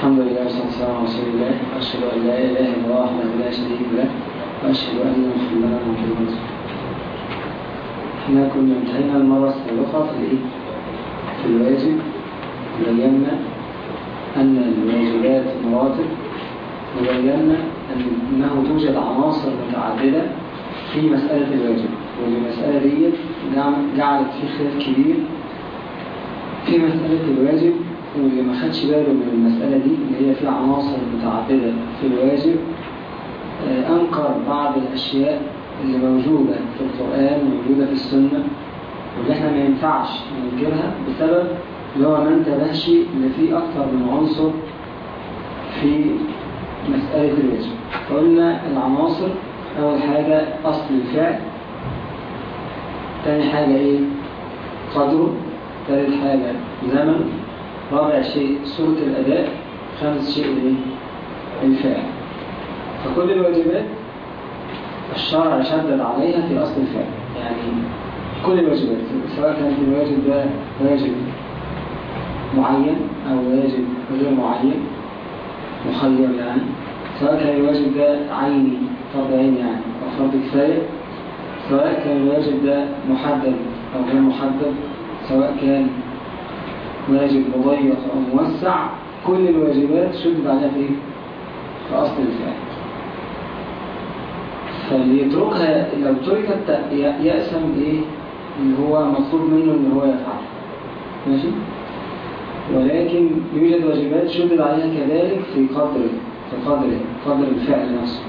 الحمد لله والصلاة على رسول الله. وأشهد أن لا إله إلا الله وحده لا شريك له. وأشهد أن محمدا عبده ورسوله. إحنا كنا انتهينا المرة السابقة في؟ في الواجب بينا أن الواجبات مراتب وبينا أنه توجد عناصر متعددة في مسألة الواجب والمسألة دي جعلت في خلاف كبير في مسألة الواجب واللي ما خدش باله من المسألة دي اللي هي فيها عناصر متعددة في الواجب أنكر بعض الأشياء اللي موجودة في القرآن وموجودة في السنة واللي إحنا ما ينفعش ننكرها بسبب اللي هو ما انتبهش إن في أكثر من عنصر في مسألة الواجب فقلنا العناصر أول حاجة أصل الفعل تاني حاجة إيه؟ قدره ثالث حاجة زمن رابع شيء صورة الأداء خامس شيء؟ الفعل فكل الواجبات الشرع شدد عليها في أصل الفعل يعني كل الواجبات سواء كان الواجب ده واجب معين أو واجب غير معين مخير يعني. سواء كان الواجب ده عيني فرض عين يعني أو فرض كفاية. سواء كان الواجب ده محدد أو غير محدد. سواء كان واجب مضيق أو موسع كل الواجبات شدد عليها في في أصل الفعل. فاللي يتركها لو تركت يأسم إيه؟ اللي هو مطلوب منه إن هو يفعل. ماشي؟ ولكن يوجد واجبات شدد عليها كذلك في قدر في قدر قدر الفعل نفسه.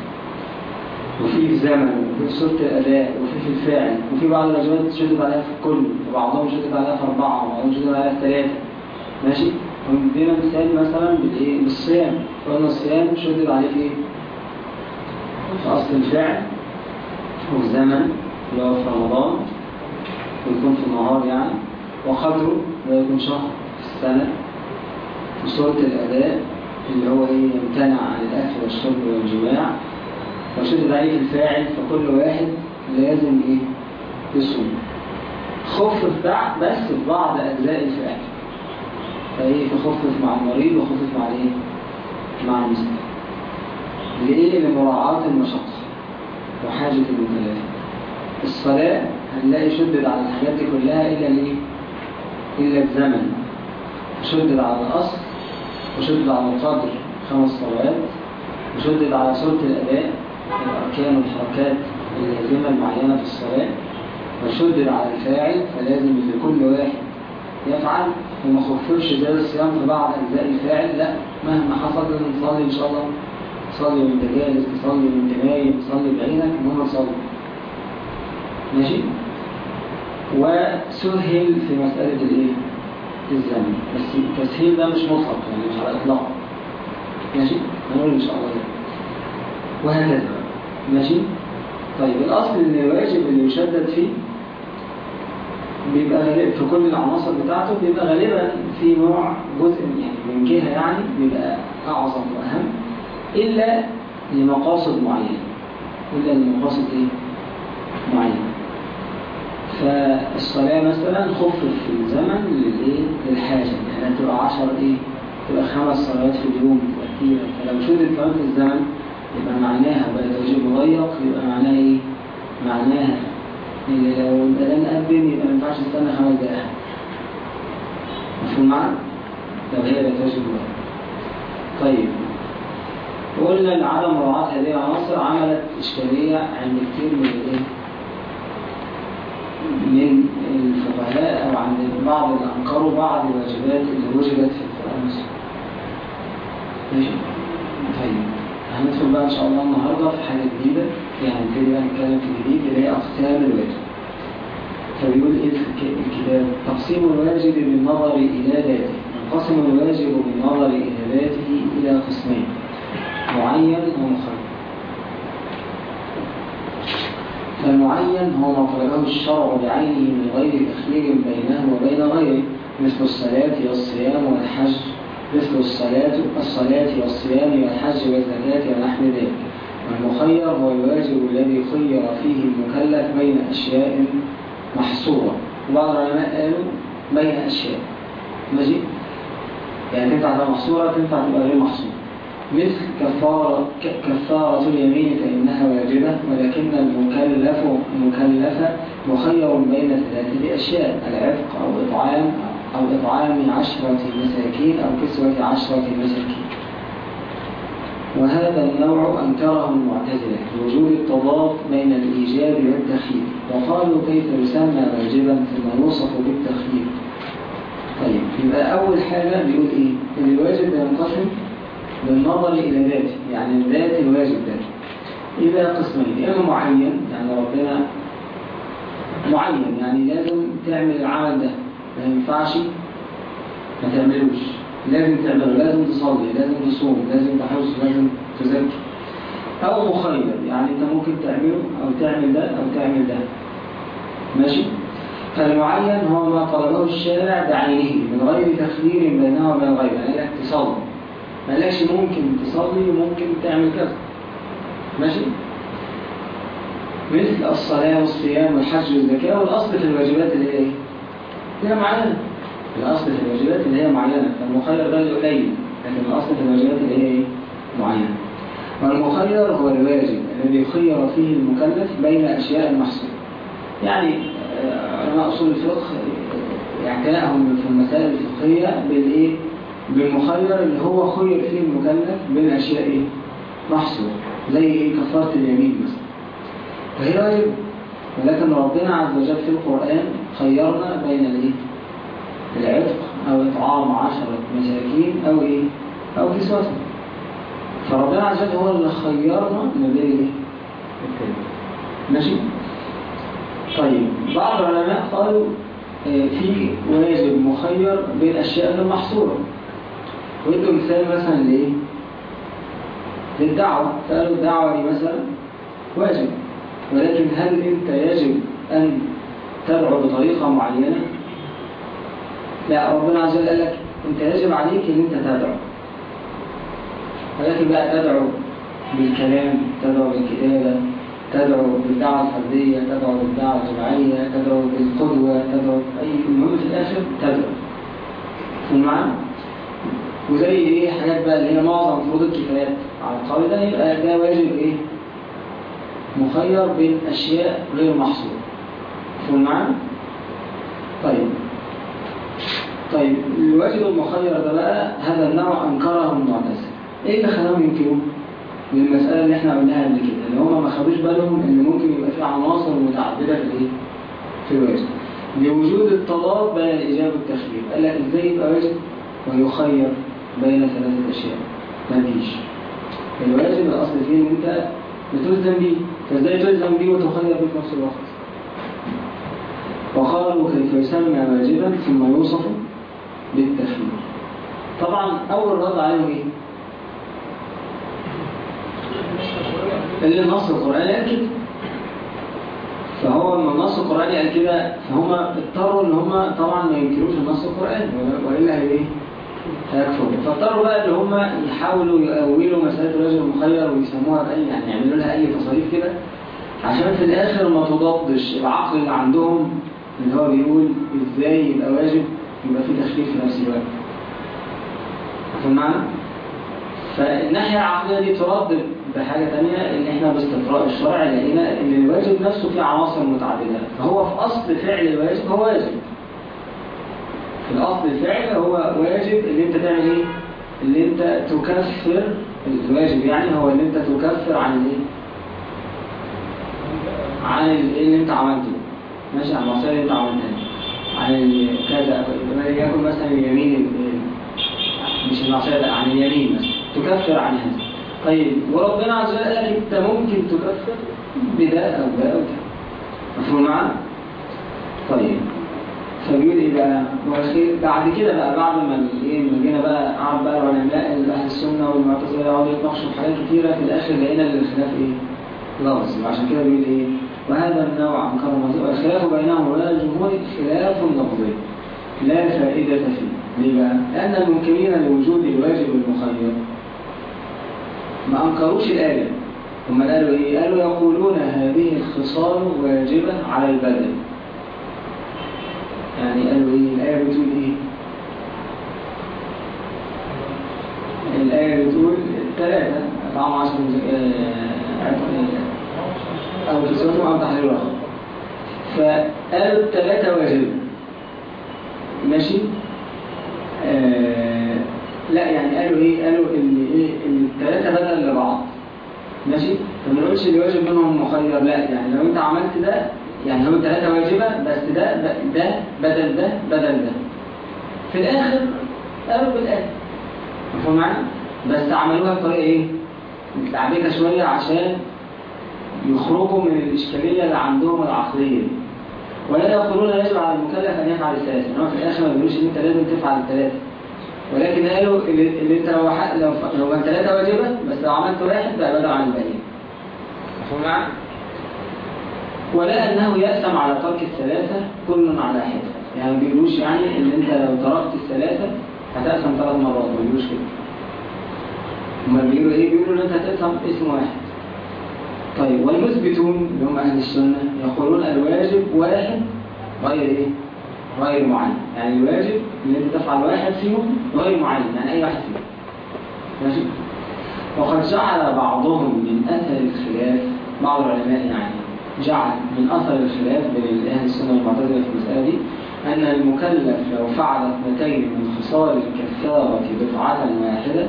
وفي في زمن وفي في صورة الأداء وفي في الفعل وفي بعض الواجبات شدد عليها في الكل وبعضهم شدد عليها في أربعة وبعضهم شدد عليها في ثلاثة. ماشي؟ وندينا مثال مثلا بالصيام. قلنا الصيام شدد عليه إيه؟ في أصل الفعل. والزمن اللي هو في رمضان ويكون في النهار يعني. وقدره اللي يكون شهر في السنة. وصورة الأداء اللي هو إيه؟ يمتنع عن الأكل والشرب والجماع. وشدد عليه في الفاعل فكل واحد لازم إيه؟ يصوم. بقى بس في بعض أجزاء الفاعل فإيه تخفف مع المريض وخفف مع الإيه؟ مع المسلم. لإيه لمراعاة المشقة وحاجة المكلفين الصلاة هنلاقي شدد على الحاجات دي كلها إلا ليه؟ إلا الزمن. شدد على الأصل وشدد على القدر خمس صلوات وشدد على صورة الأداء الأركان والحركات اللازمة المعينة في الصلاة وشدد على الفاعل فلازم اللي كل واحد يفعل وما خففش زي الصيام في بعض أجزاء الفاعل لا. مهما حصل نصلي إن شاء الله. تصلي وانت جالس تصلي وانت نايم تصلي بعينك المهم تصلي ماشي؟ وسهل في مسألة الإيه؟ الزمن. بس التسهيل ده مش مطلق يعني مش على الإطلاق. ماشي؟ هنقول إن شاء الله ده. وهكذا. ماشي؟ طيب الأصل إن الواجب اللي يشدد فيه بيبقى في كل العناصر بتاعته بيبقى غالبا في نوع جزء يعني من جهة يعني بيبقى أعظم وأهم إلا لمقاصد معينة إلا لمقاصد إيه؟ معينة فالصلاة مثلا خفف في الزمن للإيه؟ للحاجة يعني تبقى عشر إيه؟ تبقى خمس صلوات في اليوم تبقى فلو شدت كمان في الزمن يبقى معناها بقى واجب مضيق يبقى معناها إيه؟ معناها لو البدن قبل يبقى ما ينفعش تستنى خمس دقائق مفهوم معنى؟ لو هي واجب مضيق طيب وقلنا ان عدم مراعاة هذه العناصر عملت إشكالية عند كتير من؟ من الفقهاء أو عند بعض اللي أنكروا بعض الواجبات اللي وجدت في القرآن والسنة. ماشي؟ طيب هندخل بقى إن شاء الله النهاردة في حاجة جديدة يعني نبتدي بقى نتكلم في جديد اللي هي أقسام الواجب. فبيقول إيه الكتاب؟ تقسيم الواجب بالنظر إلى ذاته. ينقسم الواجب بالنظر إلى ذاته إلى قسمين. معين ومخير فالمعين هو ما طلبه الشرع بعينه من غير تخيير بينه وبين غيره مثل الصلاة والصيام والحج مثل الصلاة الصلاة والصيام والحج والزكاة ونحو ذلك. والمخير هو الواجب الذي خير فيه المكلف بين أشياء محصورة. وبعض العلماء قالوا بين أشياء. ماشي؟ يعني تنفع تبقى محصورة تنفع تبقى غير محصورة. مثل كفارة كفارة اليمين فإنها واجبة ولكن المكلف مكلف مخير بين ثلاثة أشياء العتق أو إطعام أو إطعام عشرة مساكين أو كسوة عشرة مساكين. وهذا النوع أنكره المعتزلة لوجود التضاد بين الإيجاب والتخيير وقالوا كيف يسمى واجبا ثم يوصف بالتخيير طيب يبقى أول حاجة بيقول إيه؟ إن الواجب ينقسم بالنظر إلى ذاته يعني ذات الواجب ده. إلى قسمين إما معين يعني ربنا معين يعني لازم تعمل العمل ده. ما ينفعش ما تعملوش. لازم تعمله لازم تصلي لازم تصوم لازم تحج لازم تزكي أو مخير يعني أنت ممكن تعمله أو تعمل ده أو تعمل ده. ماشي؟ فالمعين هو ما طلبه الشارع بعينه من غير تخيير بينه وبين غيره يعني لك تصلي. ما قالكش ممكن تصلي وممكن تعمل كذا. ماشي؟ مثل الصلاة والصيام والحج والزكاة والأصل في الواجبات اللي هي هي معينة الأصل في الواجبات اللي هي معينة. فالمخير ده قليل لكن الأصل في الواجبات اللي هي إيه؟ معينة. والمخير هو الواجب الذي خير فيه المكلف بين أشياء محصورة يعني آه، علماء أصول الفقه اعتنائهم في المسائل الفقهية بالإيه؟ بالمخير اللي هو خير فيه المكلف بين أشياء إيه؟ محصورة زي إيه؟ كفارة اليمين مثلا. فهي واجب. ولكن ربنا عز وجل في القرآن خيرنا بين الإيه؟ العتق أو إطعام عشرة مساكين أو إيه؟ أو كسوتهم فربنا عز وجل هو اللي خيرنا ما بين إيه؟ ماشي؟ طيب بعض العلماء قالوا آه، في واجب مخير بين أشياء غير محصورة ويدوا مثال مثلا لإيه؟ للدعوة فقالوا الدعوة دي مثلا واجب ولكن هل أنت يجب أن تدعو بطريقة معينة؟ لا ربنا عز وجل قال لك أنت يجب عليك أن أنت تدعو. ولكن بقى تدعو بالكلام تدعو بالكتابة تدعو بالدعوة الفردية تدعو بالدعوة الجماعية تدعو بالقدوة تدعو أي المهم في الآخر تدعو. المعنى وزي إيه؟ حاجات بقى اللي هي معظم فروض الكفايات على القول ده يبقى ده واجب إيه؟ مخير بين اشياء غير محصورة. في المعنى طيب. طيب الواجب المخير ده بقى هذا النوع أنكره المعتزلة. إيه اللي خلاهم ينكروه للمسألة اللي إحنا قلناها قبل كده اللي هم ما خدوش بالهم إن ممكن يبقى في عناصر متعددة في الإيه؟ في الواجب لوجود التضاد بين الإجابة والتخيير. قال لك إزاي يبقى واجب ويخير بين ثلاثة أشياء. مفيش الواجب الأصل فيه إن أنت بتلزم بيه. فإزاي تلزم بيه وتخير بيه في نفس الوقت؟ وقالوا كيف يسمى واجبا ثم يوصف بالتخيير طبعا أول رد عليهم إيه؟ اللي النص القرآني قال كده فهو لما النص القرآني قال كده فهم اضطروا إن هم طبعا ما ينكروش النص القرآني وإلا هي إيه؟ هيكفروا فاضطروا بقى إن هم يحاولوا يأولوا مسألة الرجل المخير ويسموها بأي يعني يعملوا لها أي تصاريف كده عشان في الآخر ما تضادش العقل اللي عندهم اللي هو بيقول إزاي يبقى واجب يبقى في تخفيف في نفس الوقت عارفين معنى؟ فالناحية العقلية دي ترد بحاجة تانية إن إحنا باستقراء الشرع لقينا إن الواجب نفسه فيه عناصر متعددة فهو في أصل فعل الواجب هو واجب في الأصل الفعل هو واجب اللي أنت تعمل إيه؟ اللي أنت تكفر الواجب يعني هو اللي أنت تكفر عن الإيه؟ عن اللي أنت عملته ماشي عن المعصية اللي أنت عملتها عن كذا يكون مثلا اليمين مش المعصية لا عن اليمين مثلا تكفر عن هذا طيب وربنا عز وجل قال أنت ممكن تكفر بده أو ده أو ده مفهوم معانا؟ طيب فبيقول إيه بقى بعد كده بقى بعد ما إيه ما جينا بقى قعد بقى العلماء أهل السنة والمعتزلة يقعدوا يتناقشوا في حاجات كتيرة في الآخر لقينا الخلاف إيه؟ لفظ عشان كده بيقول إيه؟ وهذا النوع انكر المنظور والخلاف بينهم وبين الجمهور خلاف لفظي لا فائدة فيه بقى؟ لأن المنكرين لوجود الواجب المخير ما أنكروش الآية هم قالوا إيه؟ قالوا يقولون هذه الخصال واجبة على البدن يعني قالوا إيه؟ الآية بتقول إيه؟ الآية بتقول ثلاثة طعام عشر أو كسوتهم أو تحرير فقالوا الثلاثة واجب ماشي؟ آه لا يعني قالوا إيه؟ قالوا إن إيه؟ إن الثلاثة بدل لبعض ماشي؟ فما نقولش اللي واجب منهم مخير لا يعني لو أنت عملت ده يعني لو الثلاثة واجبة بس ده ده بدل ده بدل ده. في الآخر قالوا بالآخر. مفهوم معنا بس عملوها بطريقة إيه؟ متلعبكة شوية عشان يخرجوا من الإشكالية اللي عندهم العقلية. ولا يقولون يجب على المكلف أن يفعل الثلاثة إنما في الآخر ما بيقولوش إن أنت لازم تفعل الثلاثة. ولكن قالوا اللي أنت لو لو لو الثلاثة واجبة بس لو عملت واحد بقى بدل عن الباقيين. مفهوم معنا؟ ولا أنه يأثم على ترك الثلاثة كل على حدة. يعني ما بيقولوش يعني إن أنت لو تركت الثلاثة هتأثم ثلاث مرات ما بيقولوش كده. هما بيقولوا إيه؟ بيقولوا إن أنت هتأثم اسم واحد. طيب والمثبتون اللي هم أهل السنة يقولون الواجب واحد غير إيه؟ غير معين يعني الواجب ان أنت تفعل واحد فيهم غير معين يعني أي واحد فيهم ماشي وقد جعل بعضهم من أثر الخلاف بعض العلماء يعني جعل من أثر الخلاف بين أهل السنة والمعتزلة في المسألة دي أن المكلف لو فعل اثنتين من خصال الكفارة دفعه واحدة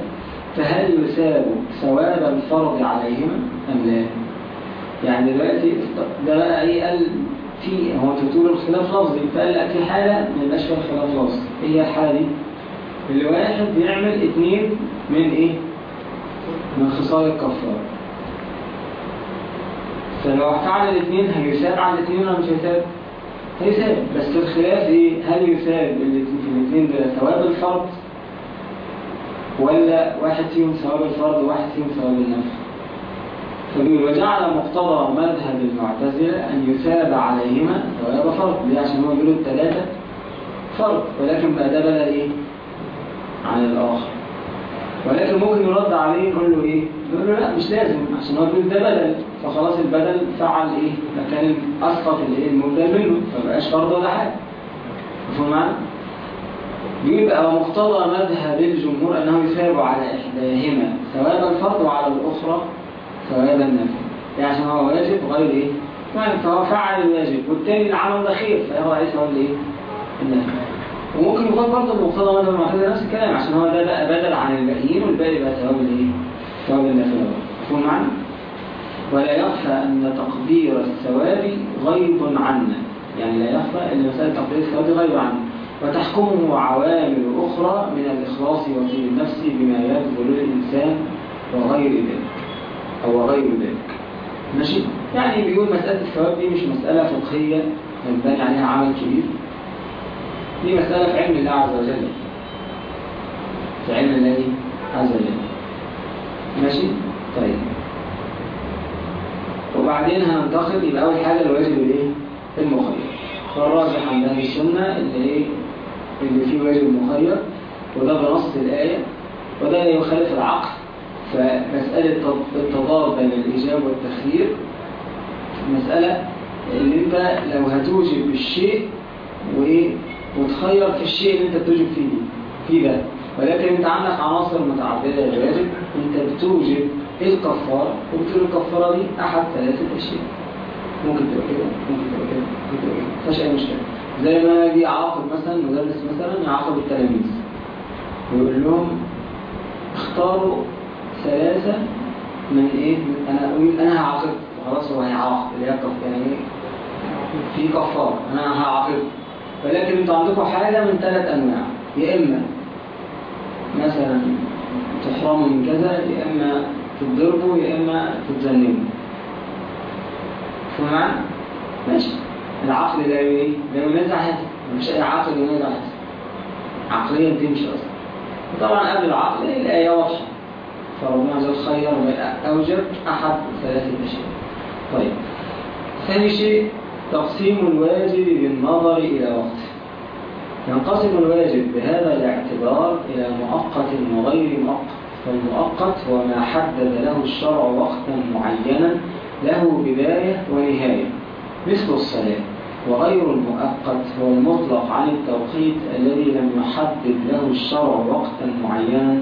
فهل يثاب ثواب الفرض عليهما أم لا؟ يعني دلوقتي ده بقى إيه قال في هو تقول الخلاف لفظي فقال لك في حالة ما يبقاش فيها خلاف لفظي إيه هي الحالة دي؟ اللي واحد بيعمل اثنين من إيه؟ من خصال الكفار فلو فعل الاثنين هيثاب على الاثنين ولا مش هيثاب؟ هيثاب بس الخلاف إيه؟ هل يثاب الاثنين دول ثواب الفرض ولا واحد فيهم ثواب الفرض وواحد فيهم ثواب النفس؟ فبيقول وجعل مقتضى مذهب المعتزلة أن يثاب عليهما ثواب فرض ليه عشان هو يقولوا الثلاثة فرض ولكن بقى ده بدل إيه؟ عن الآخر ولكن ممكن يرد عليه يقول له إيه؟ يقول له لا مش لازم عشان هو يقول ده بدل فخلاص البدل فعل إيه؟ مكان أسقط الإيه المبدل منه فمبقاش فرض ولا حاجة مفهوم؟ بيبقى مقتضى مذهب الجمهور أنه يثاب على إحداهما ثواب الفرض وعلى الأخرى ثواب النفل يعني عشان هو واجب غير إيه؟ فهو فعل الواجب والتاني العمل ده خير فهو ثواب الايه النفل وممكن يكون برضه المقتضى مذهب المعتزله نفس الكلام عشان هو ده بقى بدل عن الباقيين والباقي بقى ثواب الايه ثواب النفل مفهوم معنا ولا يخفى أن تقدير الثواب غيب عنا يعني لا يخفى أن مسألة تقدير الثواب غيب عنا وتحكمه عوامل أخرى من الإخلاص وطيب النفس بما يبذل الإنسان وغير ذلك أو غير ذلك. ماشي؟ يعني بيقول مسألة الثواب دي مش مسألة فقهية ينبني عليها عمل كبير. دي مسألة في علم الله عز وجل. في علم الله عز وجل. ماشي؟ طيب. وبعدين هننتقل يبقى أول حاجة الواجب الايه المخير. فالراجح عند أهل السنة اللي إيه؟ اللي فيه واجب مخير وده بنص الآية وده يخالف العقل. فمسألة التضاد بين الإيجاب والتخيير مسألة اللي أنت لو هتوجب الشيء وإيه وتخير في الشيء اللي أنت بتوجب فيه في ده. ولكن أنت عندك عناصر متعددة للواجب أنت بتوجب الكفارة وبتقول الكفارة دي أحد ثلاثة أشياء. ممكن تبقى كده ممكن تبقى كده ممكن تبقى كده. مفيش أي مشكلة. زي ما يجي يعاقب مثلا مدرس مثلا يعاقب التلاميذ. ويقول لهم اختاروا ثلاثة من إيه؟ أنا أقول أنا هعاقب خلاص هو هيعاقب اللي هي يعني إيه؟ في كفار أنا هعاقب ولكن أنتوا عندكم حاجة من ثلاث أنواع. يا إما مثلا تحرموا من كذا يا إما تتضربوا يا إما تتذنبوا. فمعنى ماشي. العقل ده إيه؟ ده ينازع هذا مفيش اي عقل ينازع هذا عقليا تمشي أصلا. طبعا قبل العقل الآية واضحة. عز وجل خير أوجب أحد ثلاثة أشياء طيب. ثاني شيء تقسيم الواجب بالنظر إلى وقته ينقسم الواجب بهذا الاعتبار إلى مؤقت وغير مؤقت. فالمؤقت هو ما حدد له الشرع وقتا معينا له بداية ونهاية. مثل الصلاة. وغير المؤقت هو المطلق عن التوقيت الذي لم يحدد له الشرع وقتا معينا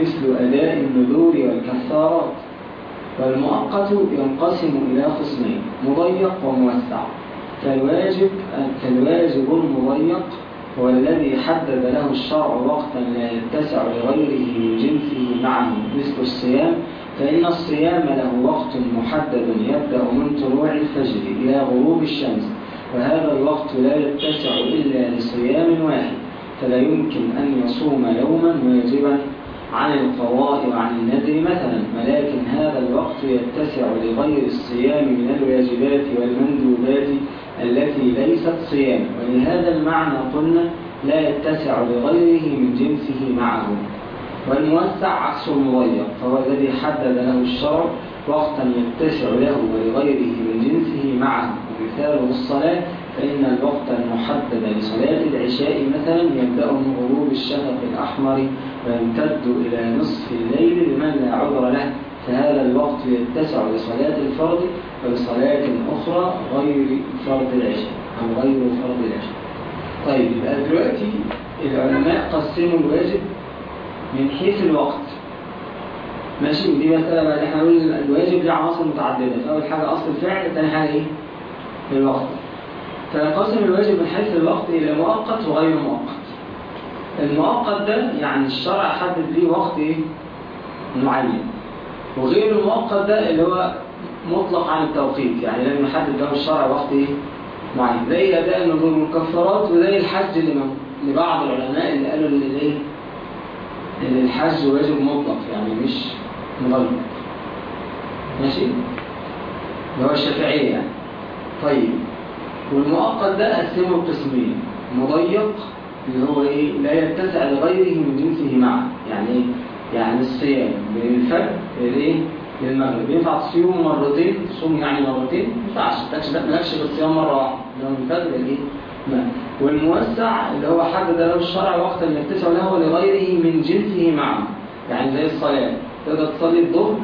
مثل أداء النذور والكفارات والمؤقت ينقسم إلى قسمين مضيق وموسع. فالواجب فالواجب المضيق هو الذي حدد له الشرع وقتا لا يتسع لغيره من جنسه معه مثل الصيام فإن الصيام له وقت محدد يبدأ من طلوع الفجر إلى غروب الشمس وهذا الوقت لا يتسع إلا لصيام واحد فلا يمكن أن يصوم يوما واجبا. عن القضاء وعن النذر مثلا ولكن هذا الوقت يتسع لغير الصيام من الواجبات والمندوبات التي ليست صيام. ولهذا المعنى قلنا لا يتسع لغيره من جنسه معه. والموسع عكس المضيق فهو الذي حدد له الشرع وقتا يتسع له ولغيره من جنسه معه. ومثاله الصلاة فإن الوقت المحدد لصلاة العشاء مثلا يبدأ من غروب الشفق الأحمر ويمتد إلى نصف الليل لمن لا عذر له. فهذا الوقت يتسع لصلاة الفرض ولصلاة أخرى غير فرض العشاء أو غير فرض العشاء. طيب يبقى دلوقتي العلماء قسموا الواجب من حيث الوقت. ماشي؟ ودي مسألة إحنا نقول الواجب له عناصر متعددة. فأول حاجة أصل الفعل ثاني حاجة إيه؟ الوقت. فينقسم الواجب من حيث الوقت إلى مؤقت وغير مؤقت. المؤقت ده يعني الشرع حدد ليه وقت إيه؟ معين. وغير المؤقت ده اللي هو مطلق عن التوقيت يعني لم يحدد له الشرع وقت إيه؟ معين زي أداء النذور والمكفرات وزي الحج لبعض العلماء اللي قالوا إن الإيه؟ إن الحج واجب مطلق يعني مش مغلق. ماشي؟ اللي هو الشافعية يعني. طيب. والمؤقت ده قسمه قسمين مضيق اللي هو إيه؟ لا يتسع لغيره من جنسه معه. يعني إيه؟ يعني الصيام من الفجر للايه للمغرب ينفع تصيم مرتين؟ تصوم يعني مرتين؟ ما ينفعش. مالكش بالصيام مرة واحدة. من الفجر للايه والموسع اللي هو حدد له الشرع وقتا يتسع له ولغيره من جنسه معه. يعني زي الصلاة. تقدر تصلي الظهر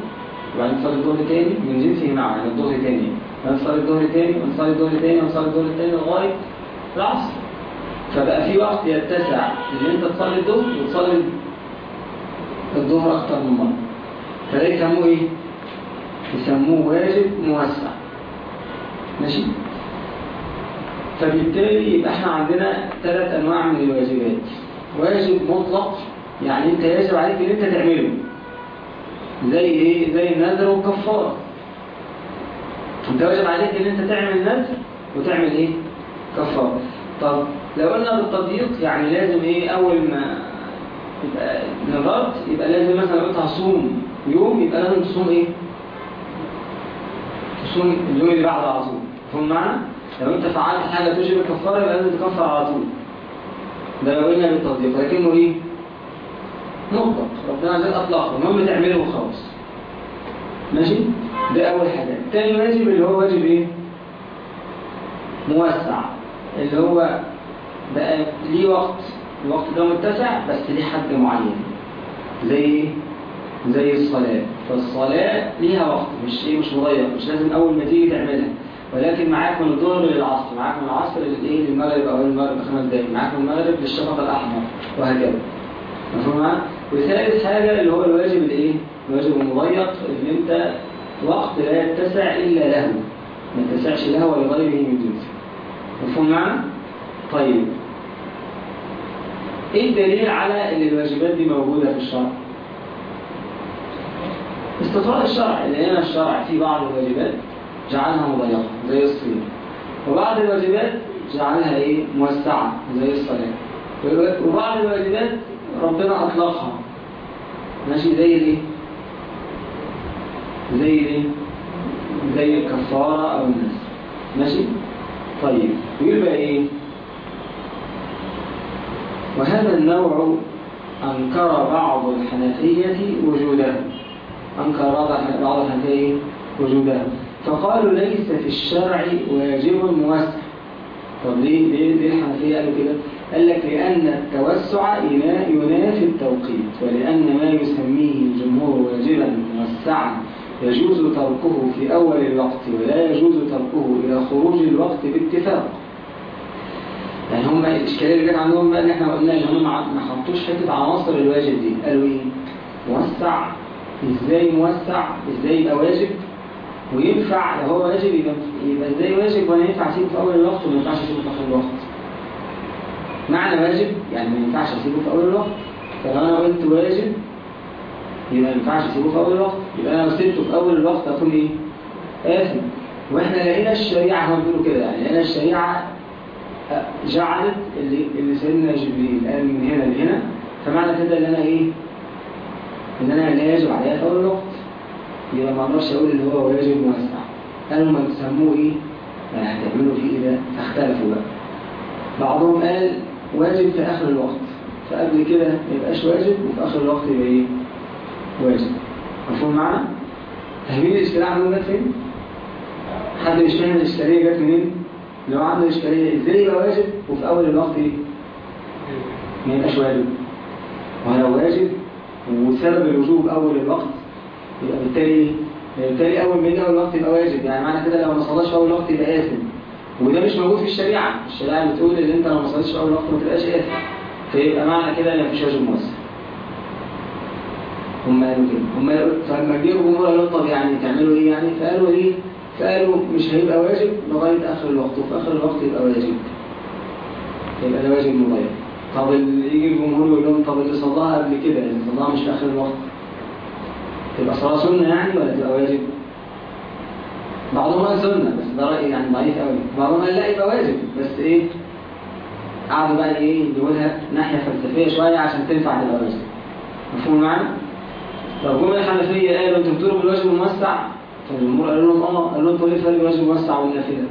وبعدين تصلي الظهر تاني من جنسه معه. يعني الظهر تاني. ونصلي الظهر تاني ونصلي الظهر تاني ونصلي الظهر تاني لغاية العصر. فبقى في وقت يتسع إن أنت تصلي الظهر وتصلي الظهر أكتر من مرة. فده يسموه إيه؟ يسموه واجب موسع. ماشي؟ فبالتالي يبقى إحنا عندنا ثلاث أنواع من الواجبات. واجب مطلق يعني أنت يجب عليك إن أنت تعمله. زي إيه؟ زي النذر والكفاره انت واجب عليك إن أنت تعمل نذر وتعمل إيه؟ كفاره طب لو قلنا بالتضييق يعني لازم إيه؟ أول ما يبقى نظرت يبقى لازم مثلا لو أنت هصوم يوم يبقى لازم تصوم إيه؟ تصوم اليوم اللي بعده على طول. فهم معنا لو أنت فعلت حاجة توجب الكفارة يبقى لازم تكفر على طول. ده لو قلنا بالتضييق لكنه إيه؟ مطلق. ربنا عايز أطلقه. المهم تعمله وخلاص. ماشي؟ ده أول حاجة. تاني واجب اللي هو واجب إيه؟ موسع. اللي هو بقى ليه وقت. الوقت ده متسع بس ليه حد معين. زي إيه؟ زي الصلاة. فالصلاة ليها وقت. مش إيه؟ مش مضيق مش لازم أول ما تيجي تعملها. ولكن معاك من الظهر للعصر. معاك من العصر للإيه؟ للمغرب أو المغرب بخمس دقايق. معاك من المغرب للشفق الأحمر. وهكذا. مفهوم وثالث حاجة اللي هو الواجب الإيه؟ الواجب المضيق اللي أنت وقت لا يتسع إلا له. ما يتسعش له ولغيره من جنسه مفهوم معنا طيب. إيه الدليل على إن الواجبات دي موجودة في الشرع؟ استطراء الشرع لأن الشرع في بعض الواجبات جعلها مضيقة زي الصيام. وبعض الواجبات جعلها إيه؟ موسعة زي الصلاة. وبعض الواجبات ربنا أطلقها. ماشي زي الايه زي الايه زي الكفارة أو الناس. ماشي؟ طيب ويبقى إيه؟ وهذا النوع أنكر بعض الحنفية وجوده أنكر بعض الحنفية وجوده فقالوا ليس في الشرع واجب موسع طب ليه؟ ليه الحنفية قالوا كده؟ قال لك لأن التوسع ينافي التوقيت ولأن ما يسميه الجمهور واجبا موسعا يجوز تركه في أول الوقت ولا يجوز تركه إلى خروج الوقت باتفاق. يعني هم الإشكالية اللي كانت عندهم بقى إن إحنا قلنا إن هم ما حطوش حتة عناصر الواجب دي. قالوا إيه؟ موسع. إزاي موسع؟ إزاي يبقى واجب؟ وينفع لو هو واجب يبقى, إزاي واجب وأنا ينفع اسيبه في أول الوقت وما ينفعش اسيبه في آخر الوقت؟ معنى واجب يعني ما ينفعش أسيبه في أول الوقت. فلو أنا قلت واجب يبقى ما ينفعش أسيبه في أول الوقت. يبقى أنا لو سبته في أول الوقت أكون إيه؟ آثم وإحنا لقينا الشريعة هم بيقولوا كده يعني لقينا الشريعة جعلت اللي, اللي سيدنا جبريل قال من هنا لهنا. فمعنى كده إن أنا إيه؟ إن أنا لا يجب عليها في أول الوقت. يبقى ما أقدرش أقول اللي هو واجب موسع قالوا ما تسموه إيه؟ يعني هتعملوا فيه إيه ده فاختلفوا بقى. بعضهم قال واجب في آخر الوقت. فقبل كده ما يبقاش واجب وفي آخر الوقت يبقى إيه؟ واجب. مفهوم معنا فاهمين الاشكاليه عندهم جت فين؟ حد مش فاهم الاشكاليه جت منين؟ لو عنده اشكاليه إزاي يبقى واجب وفي أول الوقت إيه؟ ما يبقاش واجب. ولو واجب وسبب الوجوب أول الوقت يبقى بالتالي بالتالي أول ما يجي أول وقت يبقى واجب. يعني معنى كده لو ما صلاش في أول وقت يبقى آثم. وده مش موجود في الشريعة. الشريعة بتقول إن أنت لو ما صليتش في اول وقت ما تبقاش آثم فيبقى معنى كده إن مفيش واجب موسع هم قالوا كده هم فلما جه الجمهور قالوا طب يعني تعملوا إيه يعني؟ فقالوا إيه؟ فقالوا مش هيبقى واجب لغاية آخر الوقت وفي آخر الوقت يبقى واجب. يبقى ده واجب مضيع طب يجي الجمهور يقول لهم طب اللي صلاها قبل كده اللي صلاها مش في آخر الوقت تبقى صلاة سنة يعني ولا تبقى واجب؟ بعضهم قال سنة بس ده راي يعني ضعيف قوي بعضهم قال لا يبقى واجب. بس إيه؟ قعدوا بقى إيه؟ يقولها ناحية فلسفية شوية عشان تنفع تبقى واجب مفهوم معنا طب جم الحنفيه قالوا أنتوا بتقولوا بالواجب الموسع؟ فالجمهور قالوا لهم آه قالوا لهم إيه الفرق بين الواجب الموسع والنافله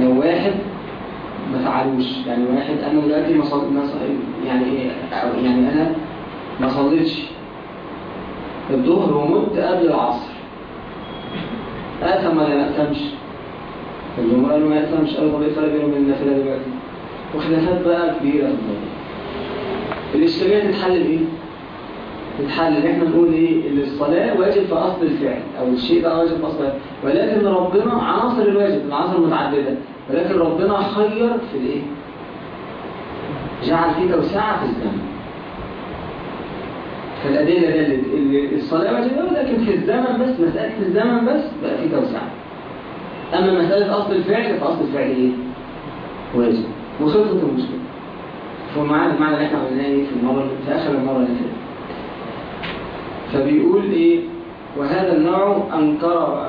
لو واحد ما فعلوش يعني واحد أنا دلوقتي ما صل... ما صل... يعني إيه؟ يعني أنا ما صليتش الظهر ومت قبل العصر. اثم ولا ما اثمش الجمهور قالوا ما اثمش قالوا طب إيه الفرق بينه وبين النافلة دلوقتي وخلافات بقى كبيره في الموضوع الاشكاليه تتحل بايه تتحل. إن إحنا نقول إيه؟ إن الصلاة واجب في أصل الفعل. أو الشيء ده واجب في الفعل. ولكن ربنا عناصر الواجب. العناصر متعددة. ولكن ربنا خير في الإيه؟ جعل فيه توسعه في الزمن فالأدلة دلت ان الصلاة واجبة ولكن في الزمن بس مسألة الزمن بس بقى فيه توسعة. أما مسألة أصل الفعل فأصل الفعل إيه؟ واجب. وخلصت المشكلة فمعنى المعنى اللي إحنا قلناه في المرة في آخر المرة اللي فاتت. فبيقول إيه؟ وهذا النوع انكر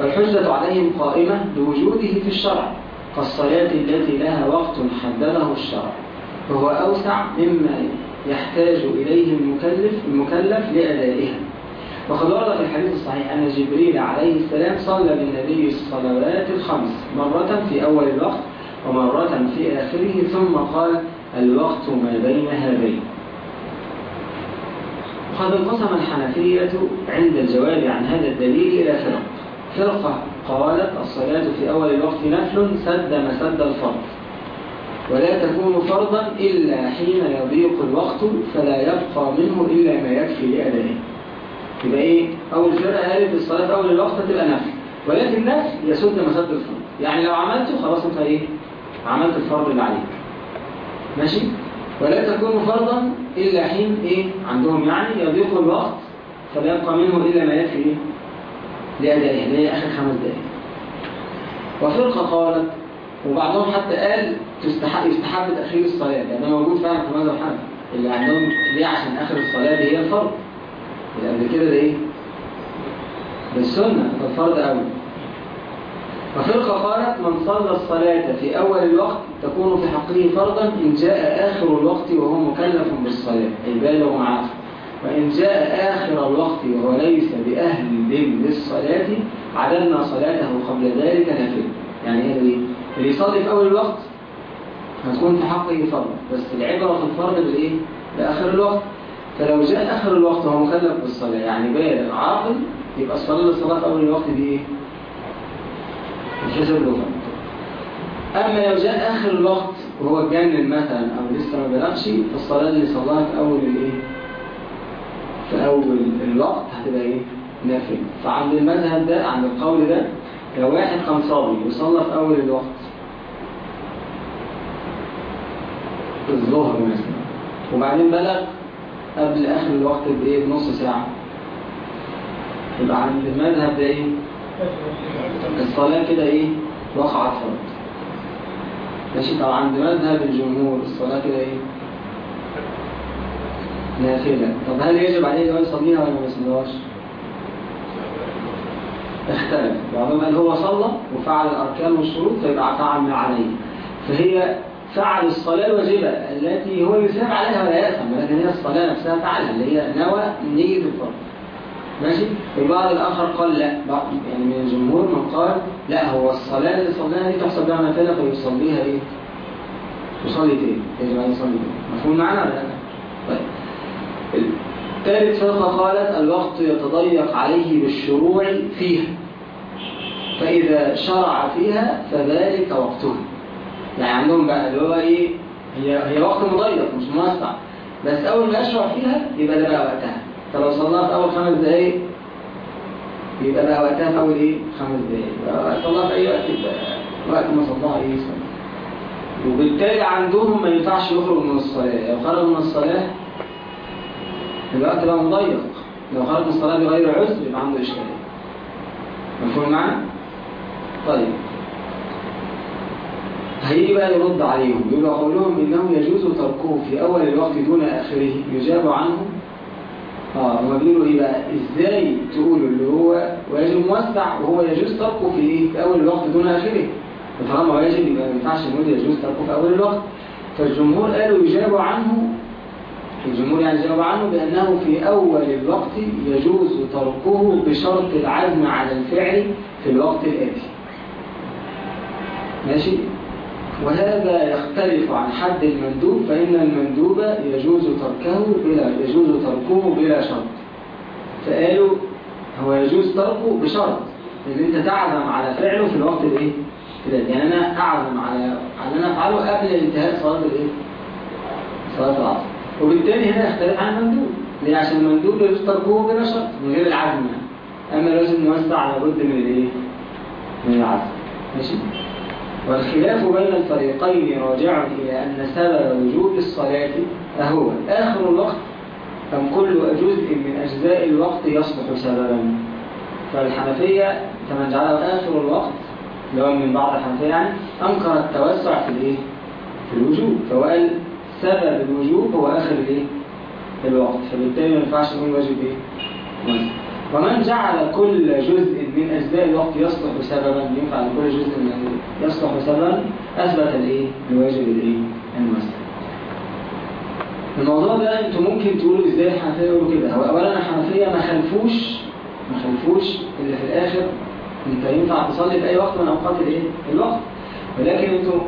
والحجة عليهم قائمة بوجوده في الشرع كالصلاة التي لها وقت حدده الشرع وهو أوسع مما يحتاج إليه المكلف المكلف لأدائها. وقد ورد في الحديث الصحيح أن جبريل عليه السلام صلى بالنبي الصلوات الخمس مرة في أول الوقت ومرة في آخره ثم قال الوقت ما بين هذين وقد انقسم الحنفية عند الجواب عن هذا الدليل إلى فرق. فرقة قالت الصلاة في أول الوقت نفل سد مسد الفرض ولا تكون فرضا إلا حين يضيق الوقت فلا يبقى منه إلا ما يكفي لأدائه يبقى إيه؟ أول فرقة قالت الصلاة أول الوقت تبقى نفل ولكن نفل يسد مسد الفرض يعني لو عملته خلاص أنت إيه؟ عملت الفرض اللي عليك ماشي؟ ولا تكون فرضا إلا حين إيه عندهم يعني يضيق الوقت فلا يبقى منه إلا ما يكفي؟ لأدائه اللي هي آخر خمس دقائق وفرقة قالت وبعضهم حتى قال تستحق يستحب تأخير الصلاة لأن ده موجود فعلا في مذهب حنفي. اللي عندهم ليه عشان آخر الصلاة دي هي الفرض؟ اللي قبل كده ده إيه؟ ده السنة ده الفرض أول وفرقة قالت من صلى الصلاة في أول الوقت تكون في حقه فرضا إن جاء آخر الوقت وهو مكلف بالصلاة أي بالغ وإن جاء آخر الوقت وهو ليس بأهل للصلاة عدلنا صلاته قبل ذلك نافلة يعني اللي اللي يصلي في أول الوقت هتكون في حقه فرض بس العبرة في الفرض بالإيه؟ بآخر الوقت فلو جاء آخر الوقت وهو مكلف بالصلاة يعني بالغ عاقل يبقى الصلاة للصلاة في أول الوقت دي إيه؟ الحسب له أما لو جاء آخر الوقت وهو اتجنن مثلا أو لسه ما بلغش فالصلاة اللي صلاها في أول الإيه؟ في أول الوقت هتبقى إيه؟ نافلة فعند المذهب ده عند القول ده لو واحد كان صابي وصلى في أول الوقت الظهر مثلا. وبعدين بلغ قبل آخر الوقت بإيه؟ بنص ساعة. يبقى عند المذهب ده إيه؟ الصلاة كده إيه؟ وقعت فرض ماشي؟ طبعا عند مذهب الجمهور الصلاة كده إيه؟ نافلة. طب هل يجب عليه أن يصليها ولا ما يصليهاش؟ اختلف. بعضهم قال هو صلى وفعل الأركان والشروط فيبقى فعل عليه. فهي فعل الصلاة الواجبة التي هو يثاب عليها ولا يفهم ولكن هي الصلاة نفسها فعلها اللي هي نوى نية الفرض ماشي؟ البعض الآخر قال لا يعني من الجمهور من قال لا هو الصلاة اللي صلاها دي تحسب لها نافلة فيصليها إيه؟ يصلي تاني يجب أن يصلي تاني مفهوم معنا ولا لا؟ طيب. الثالث فرقة قالت الوقت يتضيق عليه بالشروع فيها فإذا شرع فيها فذلك وقتها. يعني عندهم بقى اللي هو إيه هي هي وقت مضيق مش موسع. بس أول ما يشرع فيها يبقى ده بقى وقتها. فلو في أول خمس دقايق يبقى بقى وقتها في أول إيه؟ خمس دقايق. صلاها في أي وقت يبقى وقت ما صلاها إيه صلاة وبالتالي عندهم ما ينفعش يخرج من الصلاة. لو خرج من الصلاة الوقت بقى مضيق. لو خرج من الصلاة بغير عذر يبقى عنده إشكالية. مفهوم معنا؟ طيب. هيجي بقى يرد عليهم. يقول قولهم إنه يجوز تركه في أول الوقت دون آخره. يجاب عنه. آه هما بيقولوا إيه بقى إزاي تقولوا اللي هو واجب موسع وهو يجوز تركه في إيه في أول الوقت دون آخره. فطالما واجب يبقى ما ينفعش نقول يجوز تركه في أول الوقت. فالجمهور قالوا يجاب عنه. الجمهور يعني جاب عنه بأنه في أول الوقت يجوز تركه بشرط العزم على الفعل في الوقت الآتي. ماشي؟ وهذا يختلف عن حد المندوب فإن المندوب يجوز تركه بلا يجوز تركه بلا شرط. فقالوا هو يجوز تركه بشرط. ان أنت تعزم على فعله في الوقت الايه يعني أنا أعزم على على أن أنا أفعله قبل انتهاء صلاة الايه صلاة العصر. وبالتالي هنا يختلف عن المندوب. ليه؟ عشان المندوب يجوز تركه بلا شرط من غير العزم. أما لازم نوسع لابد من الإيه؟ من العزم. ماشي؟ والخلاف بين الفريقين راجع إلى أن سبب وجود الصلاة أهو آخر الوقت أم كل جزء من أجزاء الوقت يصبح سببا فالحنفية كما جعله آخر الوقت لو من بعض الحنفية يعني أنكر التوسع في الإيه؟ في الوجوب فهو قال سبب الوجوب هو آخر الإيه؟ الوقت فبالتالي ما ينفعش نقول واجب إيه؟ ومن جعل كل جزء من أجزاء الوقت يصلح سببا ينفع لكل جزء من يصلح سببا أثبت الإيه؟ الواجب الإيه؟ المسلم الموضوع ده أنتوا ممكن تقولوا إزاي الحنفية يقولوا كده. هو اولا الحنفية ما خلفوش ما خلفوش اللي في الآخر أنت ينفع تصلي في أي وقت من أوقات الإيه؟ الوقت. ولكن أنتوا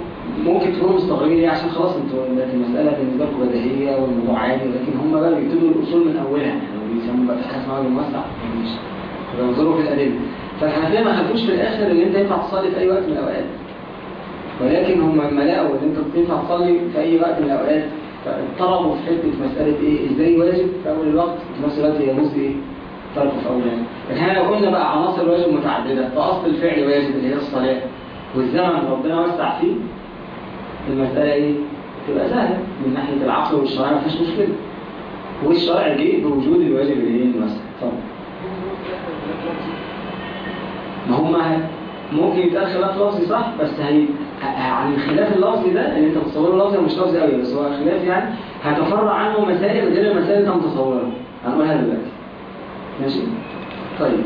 ممكن تكونوا مستغربين ليه؟ عشان خلاص أنتوا المسألة بالنسبة لكم بديهية والموضوع عادي ولكن هم بقى بيبتدوا الأصول من أولها. يعني بيسموه بقى حاجة اسمها الموسع. مش بينظروا في الأدلة. فالحنفيه ما خافوش في الآخر إن أنت ينفع تصلي في أي وقت من الأوقات. ولكن هم لما لقوا إن أنت ينفع تصلي في أي وقت من الأوقات فاضطربوا في حتة مسألة إيه؟ إزاي واجب في أول الوقت في نفس الوقت يجوز إيه؟ تركه في اول الوقت إحنا لو قلنا بقى عناصر الواجب متعددة فأصل الفعل واجب اللي هي الصلاة. والزمن ربنا وسع فيه. المسألة إيه؟ تبقى سهلة من ناحية العقل والشرع ما فيش مشكلة. والشرع جه بوجود الواجب الايه المسح طبعا ما هم ممكن يتقال خلاف لفظي صح بس هي عن الخلاف اللفظي ده اللي انت متصوره لفظي مش لفظي قوي بس هو خلاف يعني هتفرع عنه مسائل غير المسائل اللي انت متصورها. هنقولها دلوقتي. ماشي؟ طيب.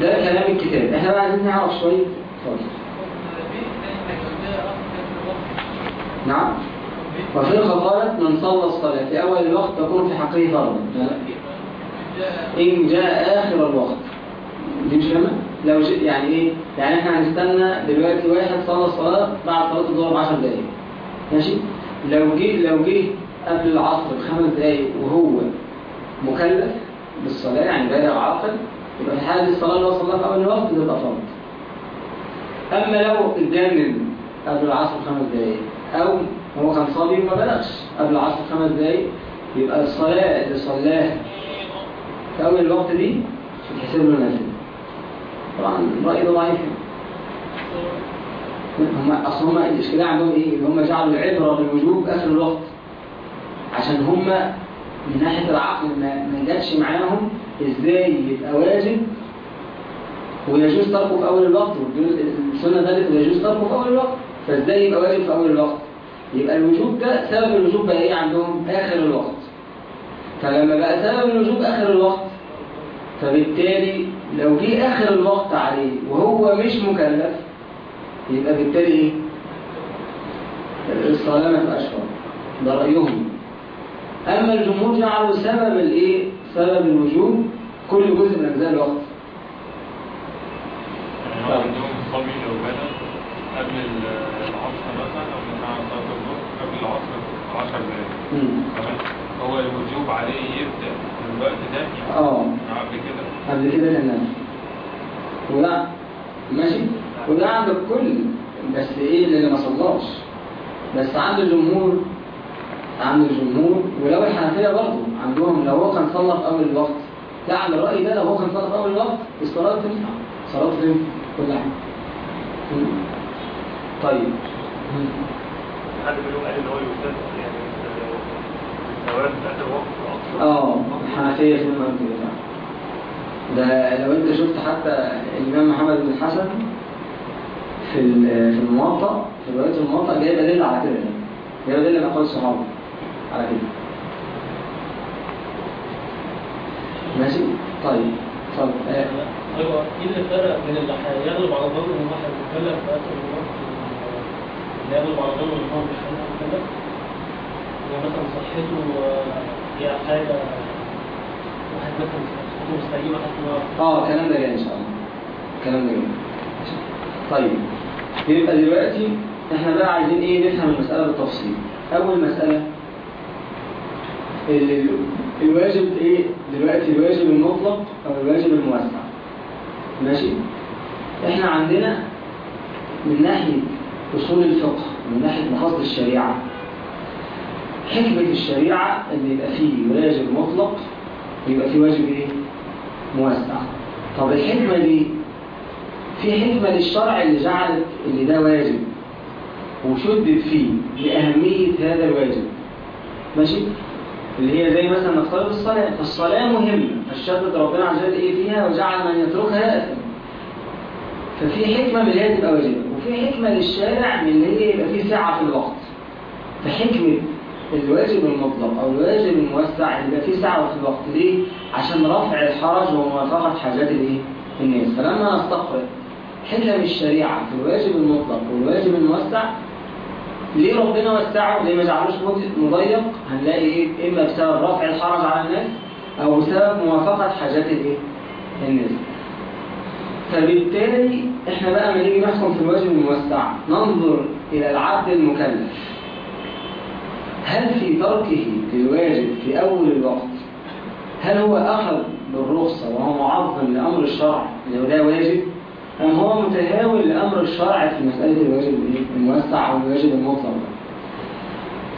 ده كلام الكتاب. إحنا بقى عايزين نعرف شوية. اتفضل. نعم. وفرقة قالت من صلى الصلاة في أول الوقت تكون في حقه فرضا إن جاء آخر الوقت دي مش فاهمة؟ لو ج... يعني إيه؟ يعني إحنا هنستنى دلوقتي واحد صلى الصلاة بعد صلاة الظهر ب 10 دقايق ماشي؟ لو جه لو جه قبل العصر بخمس دقايق وهو مكلف بالصلاة يعني بالغ عاقل يبقى في حالة الصلاة اللي هو صلاها في أول الوقت تبقى فرض أما لو اتجنن قبل العصر بخمس دقايق أو هو كان صلي وما بلغش. قبل العصر خمس دقايق يبقى الصلاة اللي صلاها. في أول الوقت دي تتحسب له نافلة طبعا الرأي ده ضعيف هم أصل هم الإشكالية عندهم إيه؟ اللي هم جعلوا العبرة بالوجوب آخر الوقت. عشان هم من ناحية العقل ما جاتش معاهم إزاي يبقى واجب. ويجوز تركه في أول الوقت السنة قالت يجوز تركه في أول الوقت. فإزاي يبقى واجب في أول الوقت؟ يبقى الوجوب ده سبب الوجوب بقى إيه عندهم؟ آخر الوقت. فلما بقى سبب الوجوب آخر الوقت فبالتالي لو جه آخر الوقت عليه وهو مش مكلف يبقى بالتالي إيه؟ الصلاه ما تبقاش ده رأيهم. أما الجمهور جعلوا سبب الإيه؟ سبب الوجوب. كل جزء من أجزاء الوقت. يعني قبل العصر مثلا أو من صلاة الظهر قبل العصر 10 دقائق. تمام؟ هو الوجوب عليه يبدأ في الوقت ده يعني آه. قبل كده. قبل كده كان وده ماشي؟ وده عند الكل بس إيه اللي ما صلاش؟ بس عند الجمهور عند الجمهور. ولو الحنفية برضه عندهم لو هو كان صلى في أول الوقت. لا على الرأي ده لو هو كان صلى في أول الوقت الصلاة تنفع. صلاة تنفع. كل حاجة. مم. طيب. حد منهم قال ان هو يوسف يعني الثواب في اخر وقت أصلا آه الحنفية في ده لو أنت شفت حتى الإمام محمد بن الحسن في في الموطأ في رواية الموطأ جايب دليل على كده. جايب دليل من أقوال الصحابة على كده ماشي طيب آه، أيوه إيه اللي فرق بين اللي هيغلب على ظنه ان واحد مكلف في آخر اللي يغلب على ظنه ان هو مش مكلف يعني مثلا صحته هي حاجة واحد مثلا صحته مستقيمه حتى آه الكلام ده جاي إن شاء الله. الكلام ده جاي. طيب يبقى دلوقتي إحنا بقى عايزين إيه؟ نفهم المسألة بالتفصيل. أول ال- الواجب إيه؟ دلوقتي الواجب المطلق أو الواجب الموسع. ماشي. إحنا عندنا من ناحية أصول الفقه من ناحية مقاصد الشريعة. حكمة الشريعة إن يبقى فيه واجب مطلق يبقى فيه واجب إيه؟ موسع طب الحكمة دي في حكمة للشرع اللي جعلت اللي ده واجب وشدد فيه لأهمية هذا الواجب. ماشي؟ اللي هي زي مثلا نفترض الصلاة. فالصلاة مهمة. فالشدد ربنا عز وجل إيه فيها؟ وجعل من يتركها يأثم ففي حكمة من اللي هي تبقى واجبة وفي حكمة للشارع من اللي هي يبقى فيه سعة في الوقت. فحكمة الواجب المطلق أو الواجب الموسع اللي يبقى فيه سعة في الوقت. ليه؟ عشان رفع الحرج وموافقة حاجات الايه؟ الناس. فلما نستقرأ حكم الشريعة في الواجب المطلق والواجب الموسع ليه ربنا وسعه؟ ليه ما جعلوش مضيق؟ هنلاقي إيه؟ إما بسبب رفع الحرج على الناس أو بسبب موافقة حاجات الايه؟ الناس. فبالتالي إحنا بقى لما نيجي نحكم في الواجب الموسع ننظر إلى العبد المكلف. هل في تركه للواجب في أول الوقت؟ هل هو أخذ بالرخصة وهو معظم لأمر الشرع؟ هو ده واجب أم هو متهاون لأمر الشرع في مسألة الواجب؟ الموسع أو الواجب المطلق؟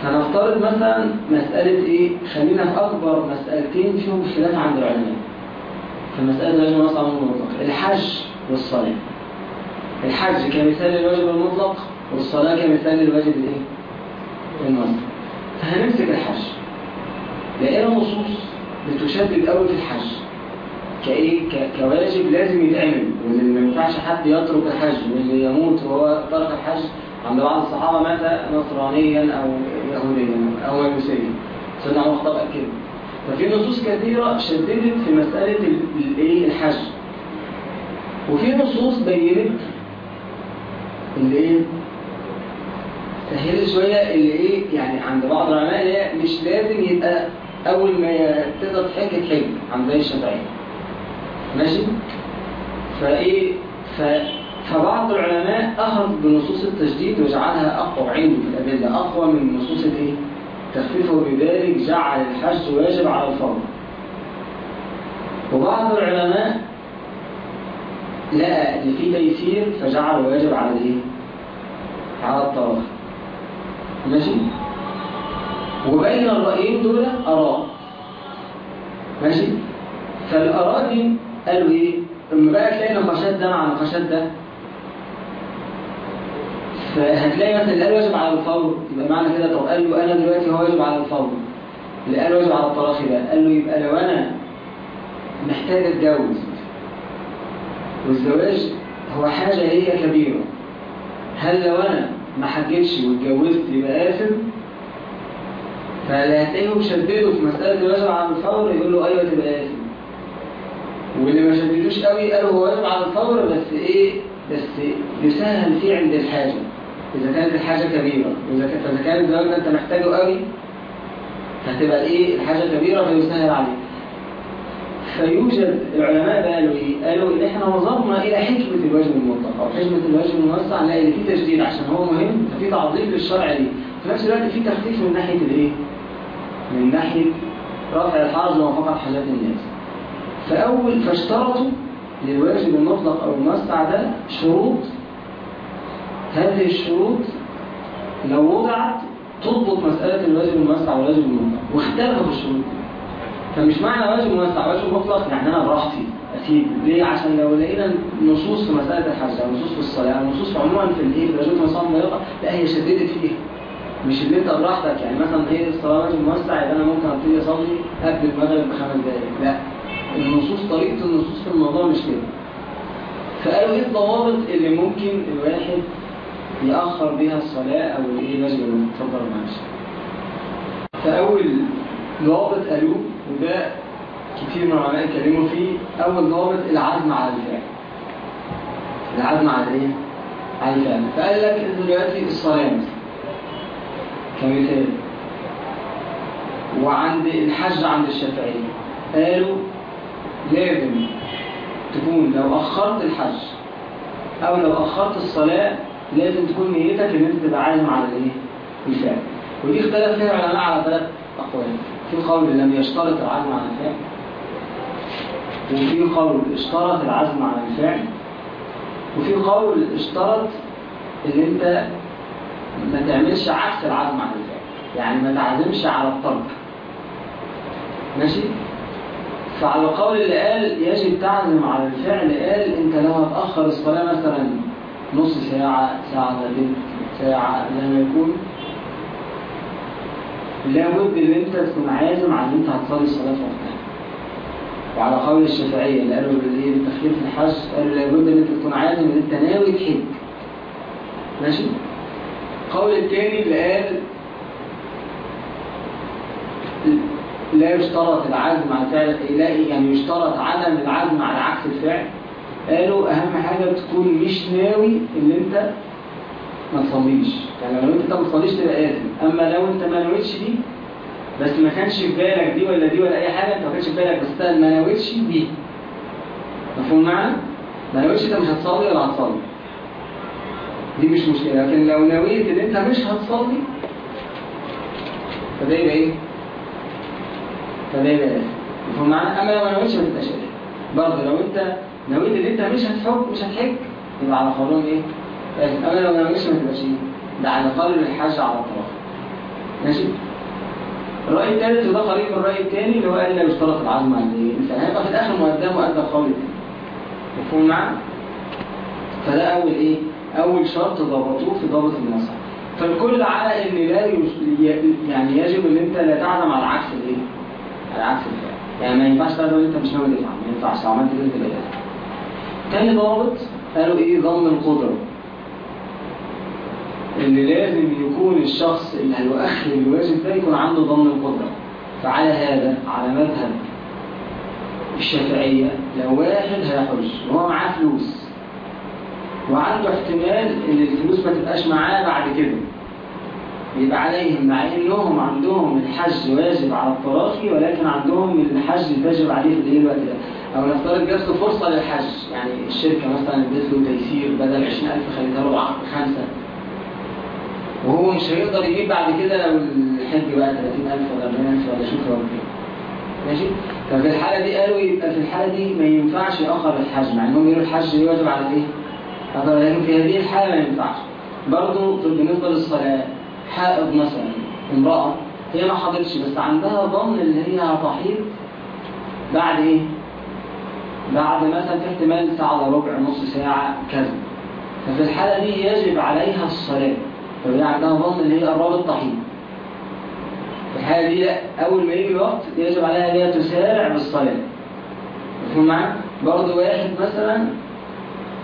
فنفترض مثلا مسألة إيه؟ خلينا في أكبر مسألتين فيهم خلاف عند العلماء. في مسألة الواجب الموسع والمطلق الحج والصلاة. الحج كمثال للواجب المطلق والصلاة كمثال للواجب الإيه؟ الموسع فهنمسك الحج. لقينا نصوص بتشدد قوي في الحج. كإيه؟ كواجب لازم يتعمل. واللي ما ينفعش حد يترك الحج. واللي يموت وهو ترك الحج. عند بعض الصحابة مات نصرانيا أو يهوديا أو مجوسيا سيدنا عمر الخطاب قال كده ففي نصوص كثيرة شددت في ال- الايه الحج. وفي نصوص بينت اللي إيه سهلت شوية اللي إيه يعني عند بعض العلماء هي مش لازم يبقى أول ما تقدر تحج تحج عند زي الشافعيه ماشي؟ فإيه ف... فبعض العلماء اخذ بنصوص التجديد وجعلها أقوى عنده في الأدلة أقوى من نصوص الإيه؟ التخفيف وبذلك جعل الحج واجب على الفرض وبعض العلماء لقى إن في تيسير فجعل واجب على الإيه؟ على الطرف ماشي؟ وبين الرأيين دول آراء. ماشي؟ فالآراء دي قالوا إيه؟ لما بقى تلاقي نقاشات ده مع نقاشات ده فهتلاقي مثلا اللي قال واجب على الفور يبقى معنى كده طب قال له أنا دلوقتي هو واجب على الفور. اللي قال واجب على التراخي ده قال له يبقى لو أنا محتاج أتجوز والزواج هو حاجة هي كبيرة. هل لو أنا ما حجتش واتجوزت يبقى آثم؟ فاللي هتلاقيه مشدده في مسألة الواجب على الفور يقول له أيوه تبقى آثم. واللي ما شددوش قوي قالوا هو واجب على الفور بس إيه بس يسهل فيه عند الحاجة. إذا كانت الحاجة كبيرة. إذا كان الزواج ده أنت محتاجه قوي هتبقى إيه؟ الحاجة كبيرة فيسهل عليك فيوجد العلماء بقى قالوا إيه؟ قالوا إن إحنا نظرنا إلى حكمة الواجب المطلق. أو حكمة الواجب الموسع نلاقي إن في تشديد عشان هو مهم ففي تعظيم للشرع ليه. في نفس الوقت في تخفيف من ناحية الإيه؟ من ناحية رفع الحرج وموافقة حاجات الناس. فأول فاشترطوا للواجب المطلق أو الموسع ده شروط هذه الشروط لو وضعت تضبط مسألة الواجب الموسع والواجب المطلق واختلفوا في الشروط. فمش معنى واجب موسع واجب مطلق يعني أنا براحتي أسيب ليه؟ عشان لو لقينا نصوص في مسألة الحج أو نصوص في الصلاة أو نصوص عموما في الإيه في الواجب الموسع والمطلق لا هي شددت فيها مش اللي أنت براحتك يعني مثلا إيه الصلاة واجب موسع يبقى أنا ممكن أبتدي أصلي قبل المغرب بخمس دقائق لا النصوص طريقة النصوص في الموضوع مش كده. فقالوا إيه الضوابط اللي ممكن الواحد يأخر بها الصلاة أو الايه واجب المتفضل معلش فأول ضابط قالوه وده كتير من العلماء اتكلموا فيه أول ضابط العزم على الفعل. العزم على إيه؟ على الفعل. فقال لك إن دلوقتي الصلاة مثلا كمثال. وعند الحج عند الشافعية قالوا لازم تكون لو أخرت الحج أو لو أخرت الصلاة لازم تكون نيتك إن أنت تبقى عازم على الإيه؟ الفعل. ودي اختلف فيها العلماء على ثلاث أقوال. في قول لم يشترط العزم على الفعل. وفي قول اشترط العزم على الفعل. وفي قول اشترط إن أنت ما تعملش عكس العزم على الفعل. يعني ما تعزمش على الترك. ماشي؟ فعلى القول اللي قال يجب تعزم على الفعل قال أنت لو هتأخر الصلاة مثلا نص ساعة ساعة تلت ساعة لما يكون. لابد إن أنت تكون عازم على إن أنت هتصلي الصلاة وقتها. وعلى قول الشافعية اللي قالوا بالايه بالتخفيف في الحج قالوا لابد إن أنت تكون عازم إن أنت ناوي تحج. ماشي؟ القول الثاني اللي قال لا يشترط العزم على فعل لا يعني يشترط عدم العزم على عكس الفعل. قالوا أهم حاجة تكون مش ناوي إن أنت ما تصليش. يعني لو أنت ما تصليش تبقى آثم أما لو أنت ما نويتش دي بس ما كانش في بالك دي ولا دي ولا أي حاجة أنت ما كانش في بالك بس أنت ما نويتش دي. مفهوم معنى ما نويتش أنت مش هتصلي ولا هتصلي. دي مش مشكلة. لكن لو نويت إن أنت مش هتصلي فده يبقى إيه؟ فده يبقى آثم مفهوم معنى أما لو ما نويتش ما تبقاش آثم برضه لو أنت نويت ان انت مش هتحج مش هتحج يبقى على قولهم إيه أما لو ما نويتش ما تبقاش إيه ده على قول الحج على الطلاق ماشي الرأي الثالث وده قريب من الرأي الثاني اللي هو قال لا يشترط العزم على الإنسان هيبقى في الآخر مقدم وأدى قول مفهوم معنا؟ فده أول إيه؟ أول شرط ضبطوه في ضابط النصر فالكل على إن لا. يعني يجب إن أنت لا تعزم على عكس الإيه؟ على عكس الفعل يعني ما ينفعش إن أنت مش ناوي تفعل ما ينفعش لو عملت كده تبقى؟ تاني ضابط؟ قالوا إيه؟ ضمن القدرة. اللي لازم يكون الشخص اللي هيؤخر الواجب ده يكون عنده ضمن القدرة. فعلى هذا على مذهب الشافعية لو واحد هيحج وهو معاه فلوس. وعنده احتمال إن الفلوس ما تبقاش معاه بعد كده. يبقى عليهم مع إنهم عندهم الحج واجب على التراخي ولكن عندهم الحج تجب عليه في الوقت ده. أو نفترض جات له فرصة للحج يعني الشركة مثلا ادت له تيسير بدل 20000 خليتها له خمسة وهو مش هيقدر يجيب بعد كده لو الحج بقى 30000 ولا 40000 ولا هو كام ماشي ففي الحالة دي قالوا يبقى في الحالة دي ما ينفعش يأخر الحج مع إنهم يقولوا الحج يواجب على إيه؟ لكن في هذه الحالة ما ينفعش برضه بالنسبة للصلاة حائض مثلا امرأة هي ما حضرتش بس عندها ظن اللي هي هتحيض بعد إيه؟ بعد مثلا في احتمال ساعة ربع نص ساعة كذا ففي الحالة دي يجب عليها الصلاة. فهي عندها ظن اللي هي قراب الطحين. في الحالة دي أول ما يجي الوقت يجب عليها أن هي تسارع بالصلاة مفهوم معاك؟ برضه واحد مثلا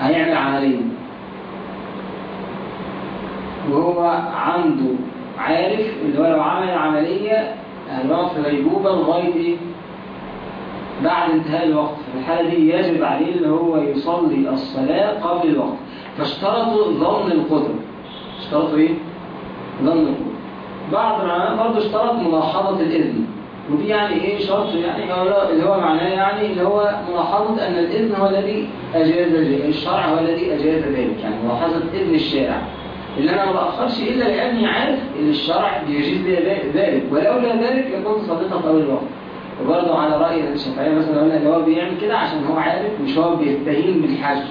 هيعمل عملية. وهو عنده عارف اللي هو لو عمل عملية هيقعد في غيبوبة لغاية إيه؟ بعد انتهاء الوقت. في الحالة دي يجب عليه اللي هو يصلي الصلاة قبل الوقت. فاشترطوا ظن القدرة اشترطوا إيه؟ ظن القدرة بعض العلماء برضه اشترط ملاحظة الإذن. ودي يعني إيه شرط؟ يعني اللي هو معناه يعني اللي هو ملاحظة أن الإذن هو الذي أجاز الشرع هو الذي أجاز ذلك. يعني ملاحظة إذن الشارع. اللي أنا ما بأخرش إلا لأني عارف إن الشرع بيجيز لي ذلك. ولولا ذلك لكنت في أول الوقت. وبرضه على رأي الشافعية مثلا قلنا اللي هو بيعمل كده عشان هو عارف مش هو بيستهين بالحج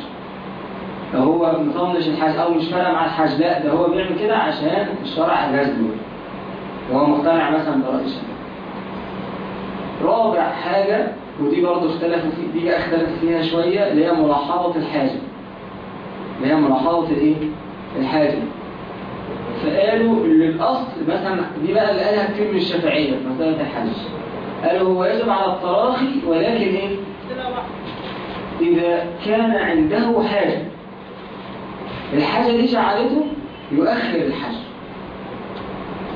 ده هو مطنش الحج أو مش فارق مع الحج لا ده هو بيعمل كده عشان الشرع أجاز له وهو مقتنع مثلا برأي الشافعي رابع حاجة ودي برضه اختلفوا في دي اختلفوا فيها شوية اللي هي ملاحظة الحاجة. اللي هي ملاحظة الإيه؟ الحاجة. فقالوا اللي الأصل مثلا دي بقى اللي قالها كتير من الشافعية في مسألة الحج قالوا هو يجب على التراخي ولكن إيه؟ إذا كان عنده حاجة الحاجة دي جعلته يؤخر الحج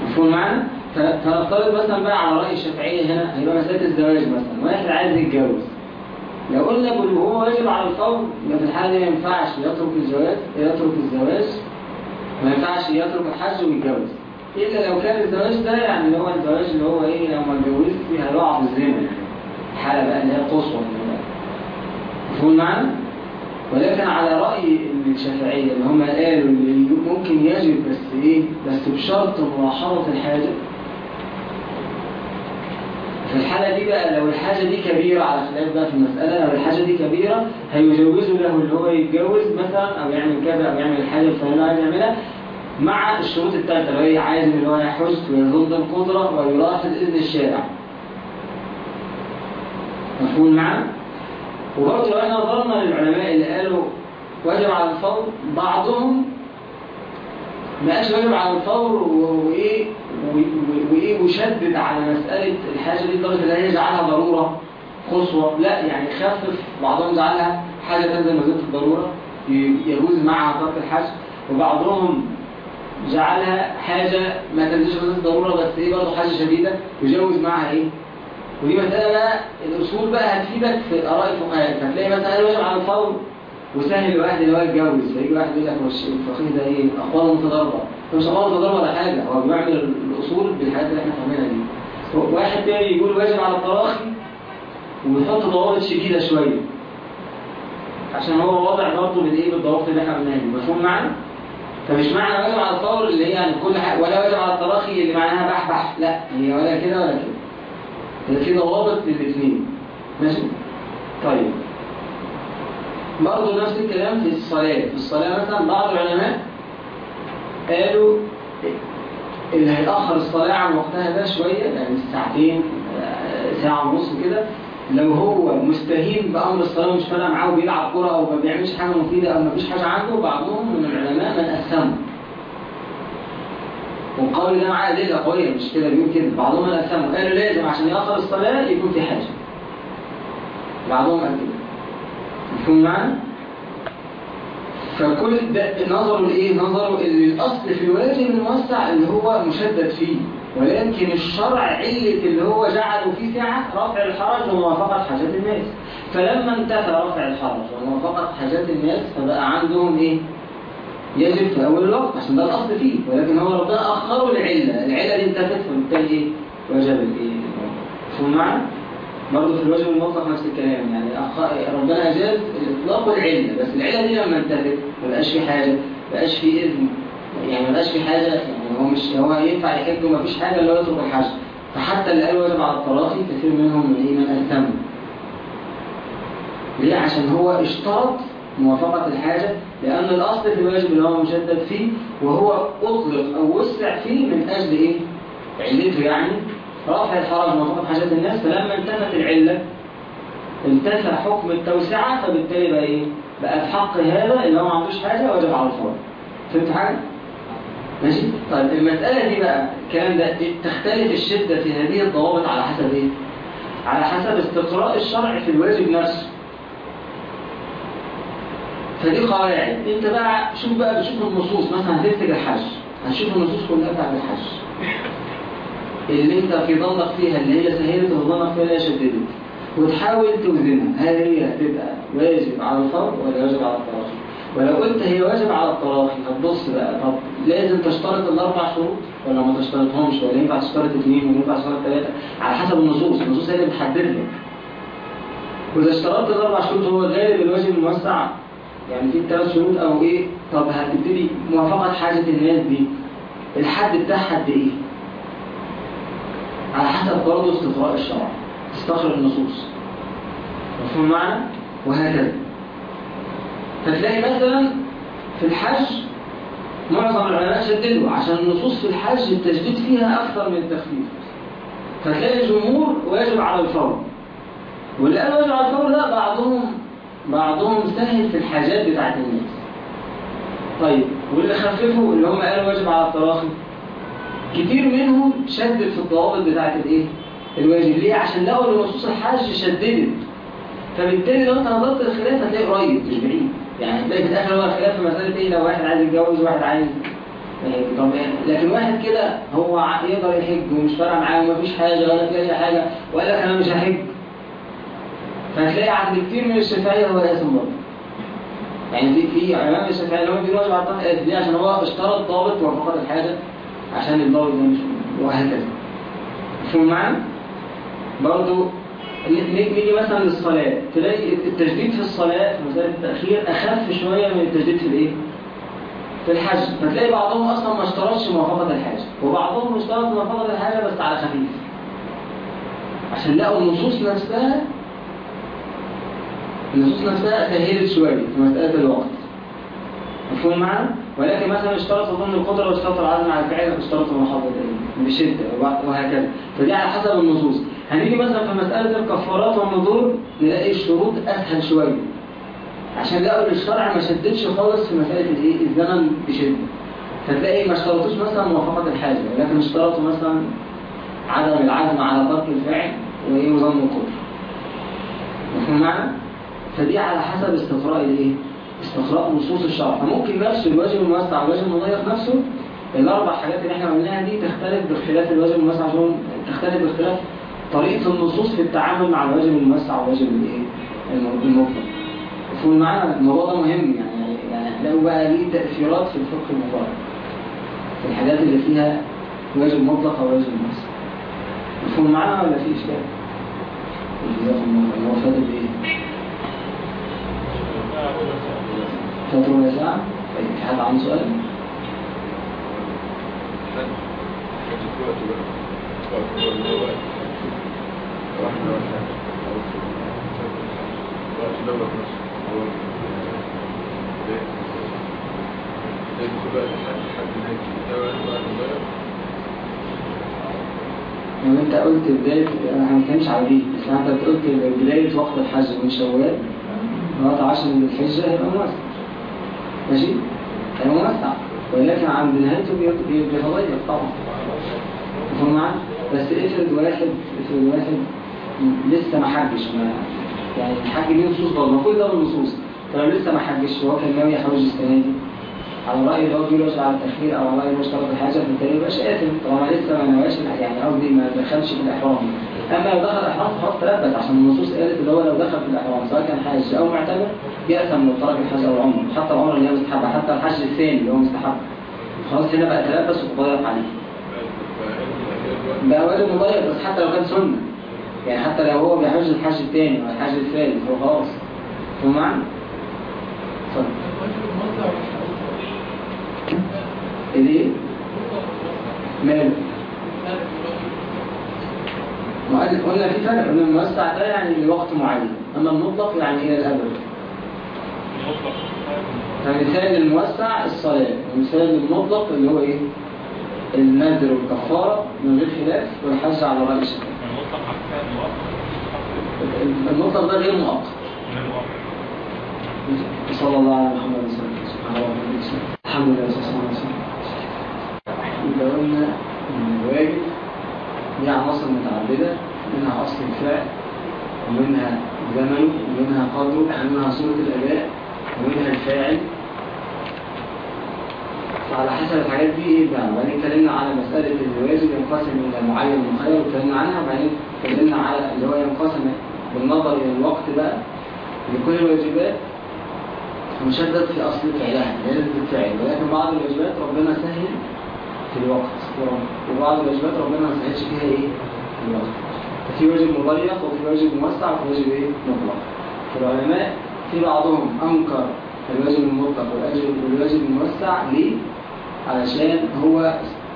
مفهوم معنا؟ فنفترض مثلا بقى على رأي الشافعية هنا هيبقى مسألة الزواج مثلا واحد عايز يتجوز لو قلنا بل هو واجب على الفور يبقى في الحالة دي ما ينفعش يترك الزواج يترك الزواج ما ينفعش يترك الحج ويتجوز إلا لو كان الزواج ده يعني اللي هو الزواج اللي هو إيه لو ما اتجوزش فيه هيقع في الزنا يعني حالة بقى اللي هي قصوى من الوقت. مفهوم معنا؟ ولكن على رأي الشافعية اللي هم قالوا اللي ممكن يجب بس إيه بس بشرط ملاحظة الحاجة في الحالة دي بقى لو الحاجة دي كبيرة على خلاف بقى في المسألة لو الحاجة دي كبيرة هيجوزوا له اللي هو يتجوز مثلا أو يعمل كذا أو يعمل الحاجة الفلانية عايز يعملها مع الشروط الثالثة اللي هي عايز اللي هو يحج ويظن القدرة ويلاحظ إذن الشارع. مفهوم معنا؟ وبرضه لو إحنا نظرنا للعلماء اللي قالوا واجب على الفور بعضهم ما قالش واجب على الفور وإيه وإيه وشدد على مسألة الحاجة دي لدرجة إن هي يجعلها ضرورة قصوى لا يعني خفف بعضهم جعلها حاجة تنزل منزلة الضرورة يجوز معها ترك الحج وبعضهم جعلها حاجة ما تنزلش منزلة الضرورة بس إيه برضه حاجة شديدة يجوز معها إيه؟ ودي مسألة بقى الأصول بقى هتفيدك في آراء الفقهاء. فتلاقي مثلا واجب على الفور وسهل الواحد اللي هو يتجوز فيجي واحد يقول لك الشيء الفقيه ده إيه؟ أقوال متضاربة هو مش أقوال متضاربة ولا حاجة؟ هو بيعمل الأصول بالحاجات اللي إحنا فاهمينها دي. واحد تاني يقول واجب على التراخي ويحط ضوابط شديدة شوية. عشان هو واضع برضه بالايه بالضوابط اللي إحنا قلناها دي. مفهوم معنى؟ فمش معنى واجب على الفور اللي هي يعني كل حاجة ولا واجب على التراخي اللي معناها بحبح لا هي ولا كده ولا كده. في ضوابط للاثنين ماشي؟ طيب. برضه نفس الكلام في الصلاة. في الصلاة مثلا بعض العلماء قالوا اللي هيأخر الصلاة عن وقتها ده شوية يعني ساعتين آه، ساعة ونص كده لو هو مستهين بأمر الصلاة مش فارقة معاه وبيلعب كرة أو ما بيعملش حاجة مفيدة أو ما فيش حاجة عنده بعضهم من العلماء من أسهموا والقول ده معاه أدلة قوية مش كده بيقول كده بعضهم من أسهموا قالوا لازم عشان يأخر الصلاة يكون في حاجة. بعضهم قال كده. مفهوم معنا؟ فكل ده نظروا لايه نظروا ان الأصل في الواجب الموسع اللي هو مشدد فيه. ولكن الشرع علة اللي هو جعله فيه سعة رفع الحرج وموافقة حاجات الناس. فلما انتفى رفع الحرج وموافقة حاجات الناس فبقى عندهم إيه؟ يجب في أول الوقت عشان ده الأصل فيه. ولكن هو ربنا اخره العلة العلة دي انتفت فبالتالي إيه؟ وجب الإيه؟ مفهوم معنا برضه في الواجب المطلق نفس الكلام. يعني ربنا أجاز الإطلاق والعلة بس العلة دي لما انتهت ما بقاش في حاجة ما بقاش في إذن. يعني ما بقاش في حاجة يعني هو مش هو ينفع يحج وما فيش حاجة اللي هو يترك الحج فحتى اللي قال واجب على التراخي كثير منهم من إيه من أثموا ليه؟ عشان هو اشترط موافقة الحاجة لأن الأصل في الواجب اللي هو مشدد فيه وهو أطلق أو وسع فيه من أجل إيه؟ علته يعني رفع الحرج موافقة حاجات الناس فلما انتفت العلة انتفى حكم التوسعة فبالتالي بقى إيه بقى في حق هذا اللي هو ما عندوش حاجة واجب على الفور فهمت حاجة؟ ماشي؟ طيب المسألة دي بقى الكلام ده تختلف الشدة في هذه الضوابط على حسب إيه؟ على حسب استقراء الشرع في الواجب نفسه. فدي قواعد أنت بقى شوف بقى بتشوف النصوص. مثلا هتفتك الحج. هتشوف النصوص كلها بتاعت الحج. اللي أنت في ظنك فيها اللي هي سهلت وظنك فيها اللي هي شددت وتحاول توزنها. هل هي هتبقى واجب على الفرض ولا واجب على التراخي ولو قلت هي واجب على التراخي هتبص بقى طب لازم تشترط الأربع شروط ولا ما تشترطهمش؟ ولا ينفع تشترط اثنين ولا ينفع تشترط ثلاثة على حسب النصوص النصوص هي اللي بتحدد لك. وإذا اشترطت الأربع شروط هو غالب الواجب الموسع. يعني في ثلاث شروط أو إيه؟ طب هتبتدي موافقة حاجة الناس دي. الحد بتاعها قد إيه؟ على حسب برضه استقراء الشرع تستخرج النصوص. مفهوم معنى وهكذا. فتلاقي مثلا في الحج معظم العلماء شددوا عشان النصوص في الحج التشديد فيها أكثر من التخفيف. فتلاقي الجمهور واجب على الفور. واللي قال واجب على الفور ده بعضهم بعضهم سهل في الحاجات بتاعت الناس. طيب واللي خففوا اللي هم قالوا واجب على التراخي كتير منهم شدد في الضوابط بتاعت الإيه؟ الواجب. ليه؟ عشان لقوا إن نصوص الحج شددت. فبالتالي لو أنت نظرت الخلاف هتلاقي قريب مش بعيد. يعني في الآخر هو الخلاف في مسألة إيه؟ لو واحد عايز يتجوز وواحد عايز آه، طب إيه؟ لكن واحد كده هو يقدر يحج ومش فارقة معاه ومفيش حاجة ولا في أي حاجة وقال لك أنا مش هحج فهتلاقي عند كتير من الشافعيه هو ياسم برضه يعني في في علماء الشافعيه اللي هم بيقولوا على الطلاق ليه؟ عشان هو اشترط ضابط وفقد الحاجة عشان الضابط ده مش وهكذا. مفهوم معانا؟ برضه نيجي مثلا للصلاة. تلاقي التجديد في الصلاة في مسألة التأخير أخف شوية من التجديد في الإيه؟ في الحج. فتلاقي بعضهم أصلا ما اشترطش موافقة الحاجة وبعضهم اشترط موافقة الحاجة بس على خفيف. عشان لقوا النصوص نفسها النصوص نفسها سهلت شوية في مسألة الوقت. مفهوم معنا؟ ولكن مثلا اشترط ضمن القدرة واشترط العزم على الفعل واشترط المحافظة بشدة وهكذا. فدي على حسب النصوص. هنيجي مثلا في مسألة الكفارات والنذور نلاقي الشروط أسهل شوية. عشان لقوا الشرع ما شددش خالص في مسألة الايه الزمن بشدة. فتلاقي ما اشترطوش مثلا موافقة الحاجة ولكن اشترطوا مثلا عدم العزم على ترك الفعل وإيه؟ وظن القدر مفهوم معنى؟ فدي على حسب استقراء الإيه؟ استقراء نصوص الشرع. فممكن نفس الواجب الموسع والواجب المضيق نفسه. الأربع حاجات اللي إحنا قلناها دي تختلف باختلاف الواجب الموسع تختلف باختلاف طريقة النصوص في التعامل مع الواجب الموسع والواجب الإيه؟ المطلق مفهوم معانا الموضوع ده مهم يعني يعني بقى ليه تأثيرات في الفقه المطلق في الحاجات اللي فيها واجب مطلق أو واجب موسع مفهوم معانا ولا في اشكال؟ خير هو فاضل إيه؟ فاضل ربع ساعة؟ طيب في حد عنده سؤال؟ لو انت قلت بداية أنا ما على دي بس انت قلت بداية وقت الحج من شوال لغاية 10 من الحجة هيبقى موسع ماشي؟ هيبقى موسع ولكن عند نهايته بي- بي- بيتغير طبعا معاك؟ بس افرض واحد افرض واحد لسه ما حجش ما يعني الحج ليه نصوص برضه؟ كل ده بالنصوص فلو لسه ما حجش وهو كان ناوي يحوج السنة دي. على رأي اللي هو بيقول على التأخير أو على رأي اللي اشترط الحاجة فبالتالي يبقاش آثم طالما لسه ما نواش يعني قصدي ما دخلش في الإحرام. أما لو دخل الإحرام خلاص تلبس عشان النصوص قالت اللي هو لو دخل في الإحرام سواء كان حاج أو معتمر يأثم لو ترك الحج أو العمرة حتى العمرة اللي هي مستحبة حتى الحج الثاني اللي هو مستحب. خلاص هنا بقى تلبس وتضيق عليه. بقى واجب مضيق بس حتى لو كان سنة. يعني حتى لو هو بيحج الحج الثاني أو الحج الثالث هو خلاص فهم معنى؟ اتفضل الإيه؟ ماله؟ قلنا في فرق ان الموسع ده يعني لوقت معين أما المطلق يعني إلى الأبد فمثال الموسع الصلاة ومثال المطلق اللي هو إيه؟ النذر والكفارة من غير خلاف والحج على رأي الشافعي المطلق ده غير مؤقت صلى الله على محمد وسلم. سبحان الله وبحمده وسلم. الحمد لله عليه وسلم. يبقى قلنا إن الواجب ليه عناصر متعددة منها اصل الفعل ومنها زمنه ومنها قدره ومنها صورة الأداء ومنها الفاعل. فعلى حسب الحاجات دي إيه بقى؟ وبعدين اتكلمنا على مسألة الواجب ينقسم إلى معين ومخير واتكلمنا عنها وبعدين اتكلمنا على اللي هو ينقسم بالنظر إلى الوقت بقى. لكل الواجبات مشدد في أصل فعلها لازم تتفعل. ولكن بعض الواجبات ربنا سهل في الوقت. وبعض الواجبات ربنا ما سهلش فيها إيه؟ في الوقت. ففي واجب مضيق وفي واجب موسع وفي واجب إيه؟ مطلق. فالعلماء في بعضهم أنكر الواجب المطلق والواجب الموسع ليه؟ علشان هو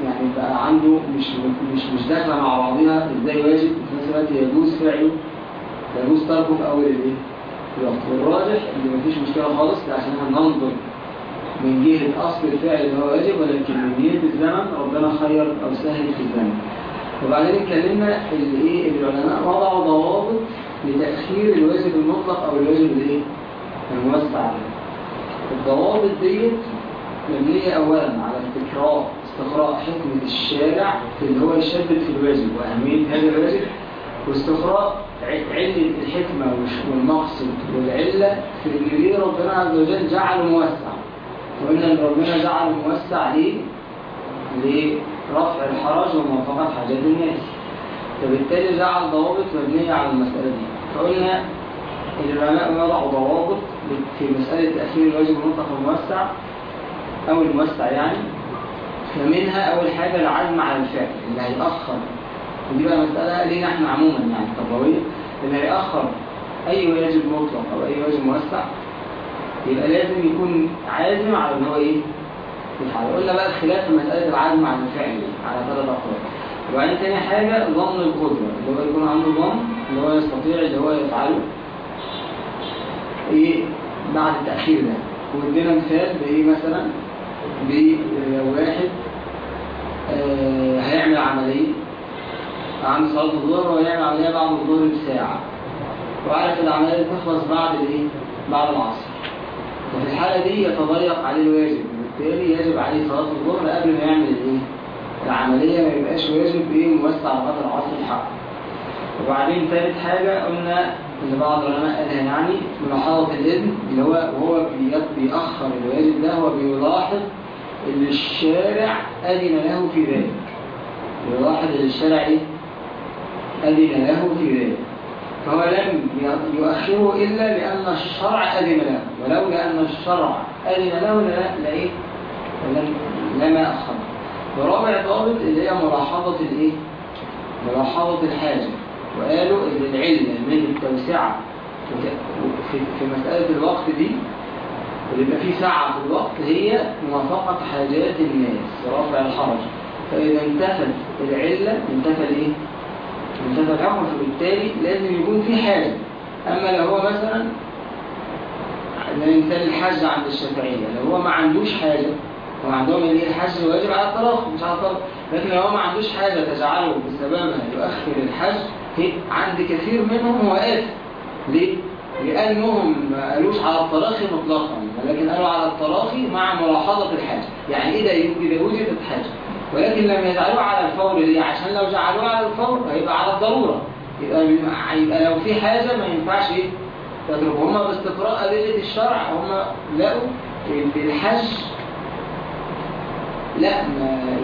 يعني بقى عنده مش مش مش داخلة مع بعضها إزاي واجب؟ وفي نفس الوقت يجوز فعله يجوز تركه في أول الإيه؟ الوقت. والراجح اللي مفيش مشكلة خالص ده عشان إحنا ننظر من جهة أصل الفعل اللي هو واجب ولكن من جهة الزمن ربنا خير أو سهل في الزمن. وبعدين اتكلمنا اللي إيه؟ العلماء وضعوا ضوابط لتأخير الواجب المطلق أو الواجب الإيه؟ الموسع الضوابط ديت مبنية أولا على استقراء استقراء حكمة الشارع في اللي هو يشدد في الواجب وأهمية هذا الواجب واستقراء علة الحكمة والمقصد والعلة في ان ليه ربنا عز وجل جعله موسع. وقلنا ان ربنا جعله موسع ليه؟ لرفع الحرج وموافقة حاجات الناس. فبالتالي جعل ضوابط مبنية على المسألة دي. فقلنا العلماء وضعوا ضوابط في مسألة تأخير الواجب المطلق الموسع أو الموسع يعني فمنها أول حاجة العزم على الفعل اللي هيأخر. ودي بقى مسألة لينا إحنا عموما يعني تربوية اللي هيأخر أي واجب مطلق أو أي واجب موسع يبقى لازم يكون عازم على إن هو إيه؟ يفعل قلنا بقى الخلاف في مسألة العزم على الفعل على ثلاث أقوال. وبعدين تاني حاجة ظن القدرة اللي هو يكون عنده ظن اللي هو يستطيع اللي هو يفعله. إيه؟ بعد التأخير ده. وادينا مثال بإيه مثلا؟ بواحد آه هيعمل عملية. عند صلاة الظهر ويعمل عملية بعد الظهر بساعة. وعارف العملية تخلص بعد الايه؟ بعد العصر. وفي الحالة دي يتضيق عليه الواجب. وبالتالي يجب عليه صلاة الظهر قبل ما يعمل الايه؟ العملية. ما يبقاش واجب إيه؟ موسع لغاية العصر الحق وبعدين ثالث حاجة قلنا إن بعض العلماء قالها يعني ملاحظة الإذن اللي هو وهو بيأخر الواجب ده هو بيلاحظ إن الشارع أذن له في ذلك يلاحظ إن الشارع إيه؟ أذن له في ذلك فهو لم يؤخره إلا لأن الشرع أذن له ولولا أن الشرع أذن له لإيه؟ لما أخره ورابع ضابط اللي هي ملاحظة الإيه؟ ملاحظة الحاجة وقالوا إن العلة من التوسعة. في, في مسألة الوقت دي اللي يبقى فيه ساعة في الوقت هي موافقة حاجات الناس ورفع الحرج. فإذا انتفت العلة انتفى الإيه؟ انتفى الحكم فبالتالي لازم يكون في حاجة. أما لو هو مثلا مثال الحج عند الشافعية لو هو ما عندوش حاجة هو عندهم ان الحج واجب على الطلاق مش على لكن لو هو ما عندوش حاجة تجعله بسببها يؤخر الحج عند كثير منهم هو آثم ليه؟ لأنهم ما قالوش على التراخي مطلقا ولكن قالوا على التراخي مع ملاحظة الحاجة. يعني إذا إذا وجدت حاجة ولكن لم يجعلوه على الفور. ليه؟ عشان لو جعلوه على الفور هيبقى على الضرورة. يبقى, يبقى لو في حاجة ما ينفعش إيه؟ تتركوا هم باستقراء أدلة الشرع هم لقوا الحج لا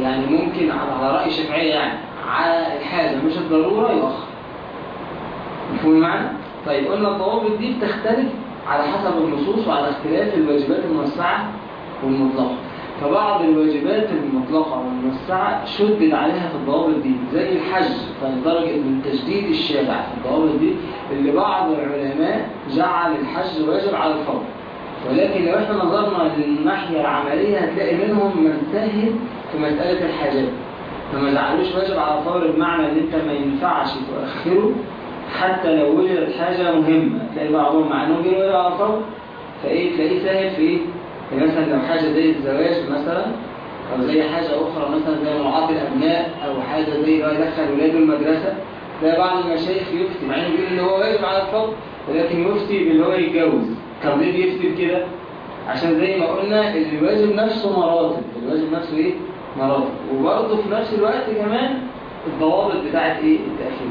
يعني ممكن على رأي الشافعية يعني على الحاجة مش الضرورة يؤخر. مفهوم معنى؟ طيب قلنا الضوابط دي بتختلف على حسب النصوص وعلى اختلاف الواجبات الموسعة والمطلقة. فبعض الواجبات المطلقة والموسعة شدد عليها في الضوابط دي زي الحج فلدرجة من تشديد الشارع في الضوابط دي اللي بعض العلماء جعل الحج واجب على الفور ولكن لو إحنا نظرنا للناحية العملية هتلاقي منهم من سهل في مسألة الحاجات. فما جعلوش واجب على الفور بمعنى إن أنت ما ينفعش تؤخره حتى لو وجدت حاجة مهمة تلاقي بعضهم مع انه جه واجب على الفور فإيه تلاقيه سهل في إيه مثلا لو حاجة زي الزواج مثلا أو زي حاجة أخرى مثلا زي مرعاة الأبناء أو حاجة زي لو يدخل ولاده المدرسة ده بعض المشايخ يفتي مع إنه بيقول إن هو واجب على الفرد ولكن يفتي باللي هو يتجوز طب ليه بيفتي بكده؟ عشان زي ما قلنا الواجب نفسه مراتب الواجب نفسه إيه؟ مراتب وبرضه في نفس الوقت كمان الضوابط بتاعت إيه؟ التأخير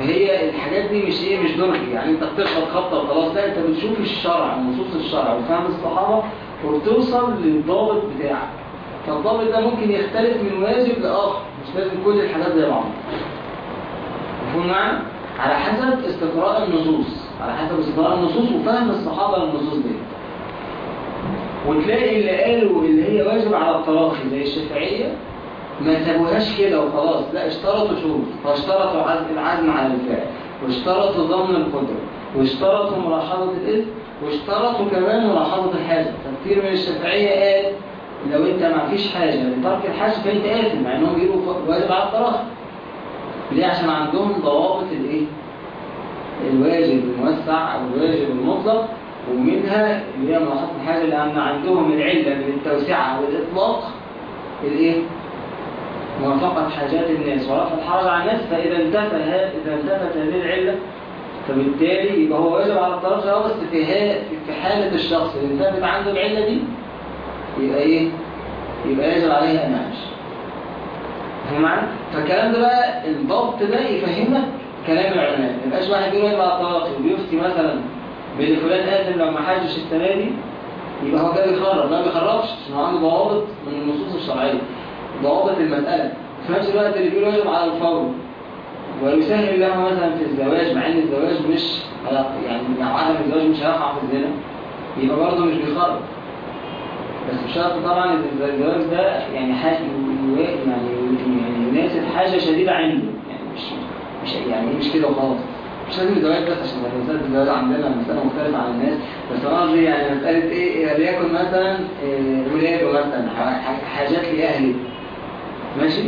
فهي الحاجات دي مش إيه مش درجي يعني انت بتخبط خبطة وخلاص. لا انت بتشوف الشرع ونصوص الشرع. وفهم الصحابة وبتوصل للضابط بتاعك. فالضابط ده ممكن يختلف من واجب لآخر. مش لازم كل الحاجات زي بعض مفهوم معنا على حسب استقراء النصوص. على حسب استقراء النصوص وفهم الصحابة للنصوص دي. وتلاقي اللي قالوا اللي هي واجب على التراخي زي الشافعية ما سابوهاش كده وخلاص. لا اشترطوا شروط فاشترطوا عزم العزم على الفعل واشترطوا ضمن القدرة واشترطوا ملاحظة الإذن واشترطوا كمان ملاحظة الحاجة. فكتير من الشافعية قال لو أنت ما فيش حاجة لترك الحاجة فأنت آثم مع إنهم بيقولوا واجب على التراخي ليه؟ عشان عندهم ضوابط الإيه؟ الواجب الموسع أو الواجب المطلق ومنها اللي هي ملاحظة الحاجة لأن عندهم العلة من التوسعة والإطلاق الإيه؟ موافقة حاجات الناس ورفع الحرج عن الناس فإذا انتفى إذا انتفت هذه العلة فبالتالي يبقى هو واجب على الطرف ده بس في في حالة الشخص. اللي انتفت عنده العلة دي يبقى إيه؟ يبقى يجب عليه أن يعيش معنى؟ فالكلام ده بقى الضبط ده يفهمك كلام العلماء. ما يبقاش واحد يقول على الطلاق وبيفتي مثلا بان فلان آثم لو ما حاجش السنة دي يبقى هو كده بيخرج ما بيخرجش عشان هو عنده ضوابط من النصوص الشرعية. ضوابط المسألة. في نفس الوقت اللي بيقول واجب على الفور. ويسهل له مثلا في الزواج مع إن الزواج مش يعني مع عدم الزواج مش هيقع في الزنا يبقى برضه مش بيخرج. بس بشرط طبعا إن الزواج ده يعني حاجة يعني يعني يناسب حاجة شديدة عنده. يعني مش مش يعني مش كده وخلاص. مش لازم الزواج بس عشان مسألة الزواج عندنا مسألة مختلفة عن الناس. بس أنا قصدي يعني مسألة إيه وليكن مثلا إيه، ولاده مثلا حاجات لأهلي. ماشي؟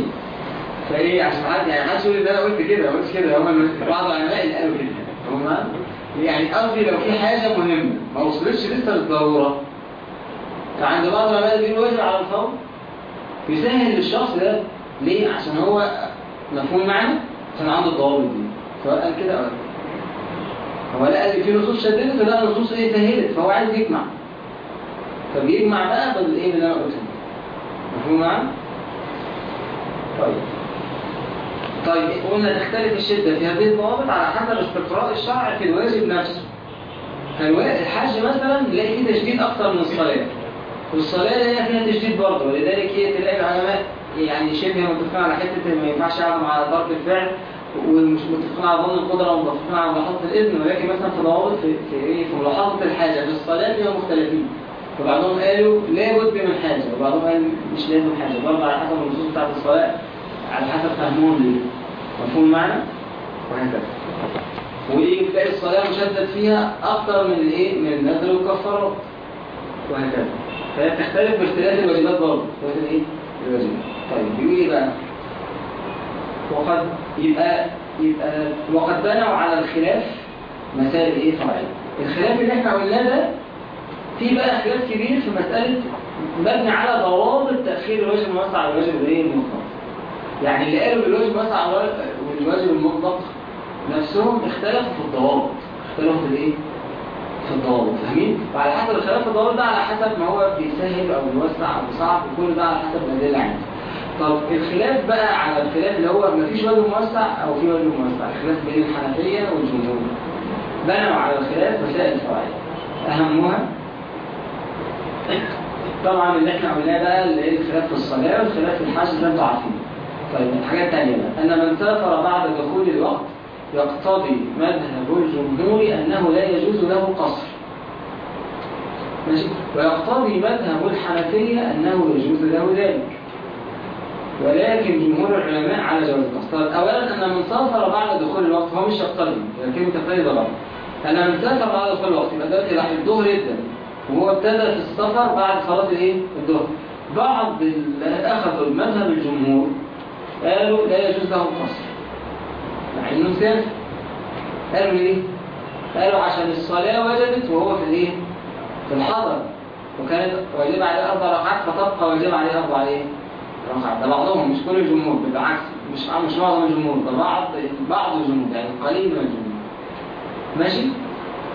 فإيه عشان حد يعني حد يقول ان أنا قلت كده ما قلتش كده هم بعض العلماء اللي قالوا كده. هم يعني قصدي لو في حاجة مهمة ما وصلتش لسه للضرورة. فعند بعض العلماء بيقولوا واجب على الفور. يسهل للشخص ده ليه؟ عشان هو مفهوم معنى عشان عنده الضوابط دي. سواء قال كده أو قال هو لقى ان في نصوص شددت فلا نصوص إيه؟ سهلت فهو عايز يجمع. فبيجمع بقى بالايه اللي أنا قلته؟ مفهوم معنى طيب. طيب قلنا تختلف الشدة في هذه الضوابط على حسب استقراء الشرع في الواجب نفسه. فالواجب الحج مثلا نلاقي فيه تشديد أكثر من الصلاة. والصلاة هي فيها تشديد برضه ولذلك هي تلاقي العلماء يعني شبه متفقين على حتة ما ينفعش يعلم على ترك الفعل ومش متفقين على ظن القدرة ومتفقين على ملاحظة الإذن. ولكن مثلا في ضوابط في في إيه؟ في ملاحظة الحاجة في الصلاة فيها مختلفين. فبعضهم قالوا لابد من حاجة وبعضهم قال مش لازم حاجة برضه على حسب النصوص بتاعت الصلاة. على حسب فهمهم مفهوم معنى وهكذا. وايه تلاقي الصلاة مشدد فيها أكتر من الايه من النذر والكفارات وهكذا. فهي بتختلف باختلاف الواجبات برضه. اختلاف الايه الواجبات. طيب بيقول إيه بقى؟ وقد يبقى يبقى وقد بنوا على الخلاف مسائل إيه؟ فرعية. الخلاف اللي إحنا قلناه ده في بقى خلاف كبير في مسألة مبني على ضوابط تأخير الواجب الموسع على الواجب الايه المطلق يعني اللي قالوا الموسع على الواجب المطلق نفسهم اختلفوا في الضوابط. اختلفوا في الإيه؟ في الضوابط. فاهمين؟ وعلى حسب الخلاف في الضوابط ده على حسب ما هو بيسهل أو بيوسع أو بيصعب وكل ده على حسب الادله عندي طب الخلاف بقى على الخلاف اللي هو مفيش واجب موسع أو في واجب موسع. الخلاف بين الحنفية والجمهور. بنوا على الخلاف مسائل فرعيه أهمها؟ طبعا اللي إحنا قلناه بقى اللي هي الخلاف في الصلاة والخلاف في الحج ده أنتوا عارفين طيب الثانية بقى. أن من سافر بعد دخول الوقت يقتضي مذهب الجمهور أنه لا يجوز له القصر ماشي؟ ويقتضي مذهب الحنفية أنه يجوز له ذلك. ولكن جمهور العلماء على جواز القصر. طيب اولا أن من سافر بعد دخول الوقت هو مش يقتضي لكن ده غلط أن من سافر بعد دخول الوقت يبقى دلوقتي راح الظهر يبدأ وهو ابتدى في السفر بعد صلاة الإيه؟ الظهر. بعض اللي أخذوا المذهب الجمهور قالوا لا يجوز له القصر. مع انه مسافر قالوا ليه؟ قالوا عشان الصلاة وجبت وهو في الإيه؟ في الحضر. وكانت واجب عليه أربع ركعات فتبقى واجب عليه أربع إيه؟ ركعات. ده بعضهم مش كل الجمهور بالعكس. مش مش معظم الجمهور ده بعض بعض الجمهور يعني قليل من الجمهور. ماشي؟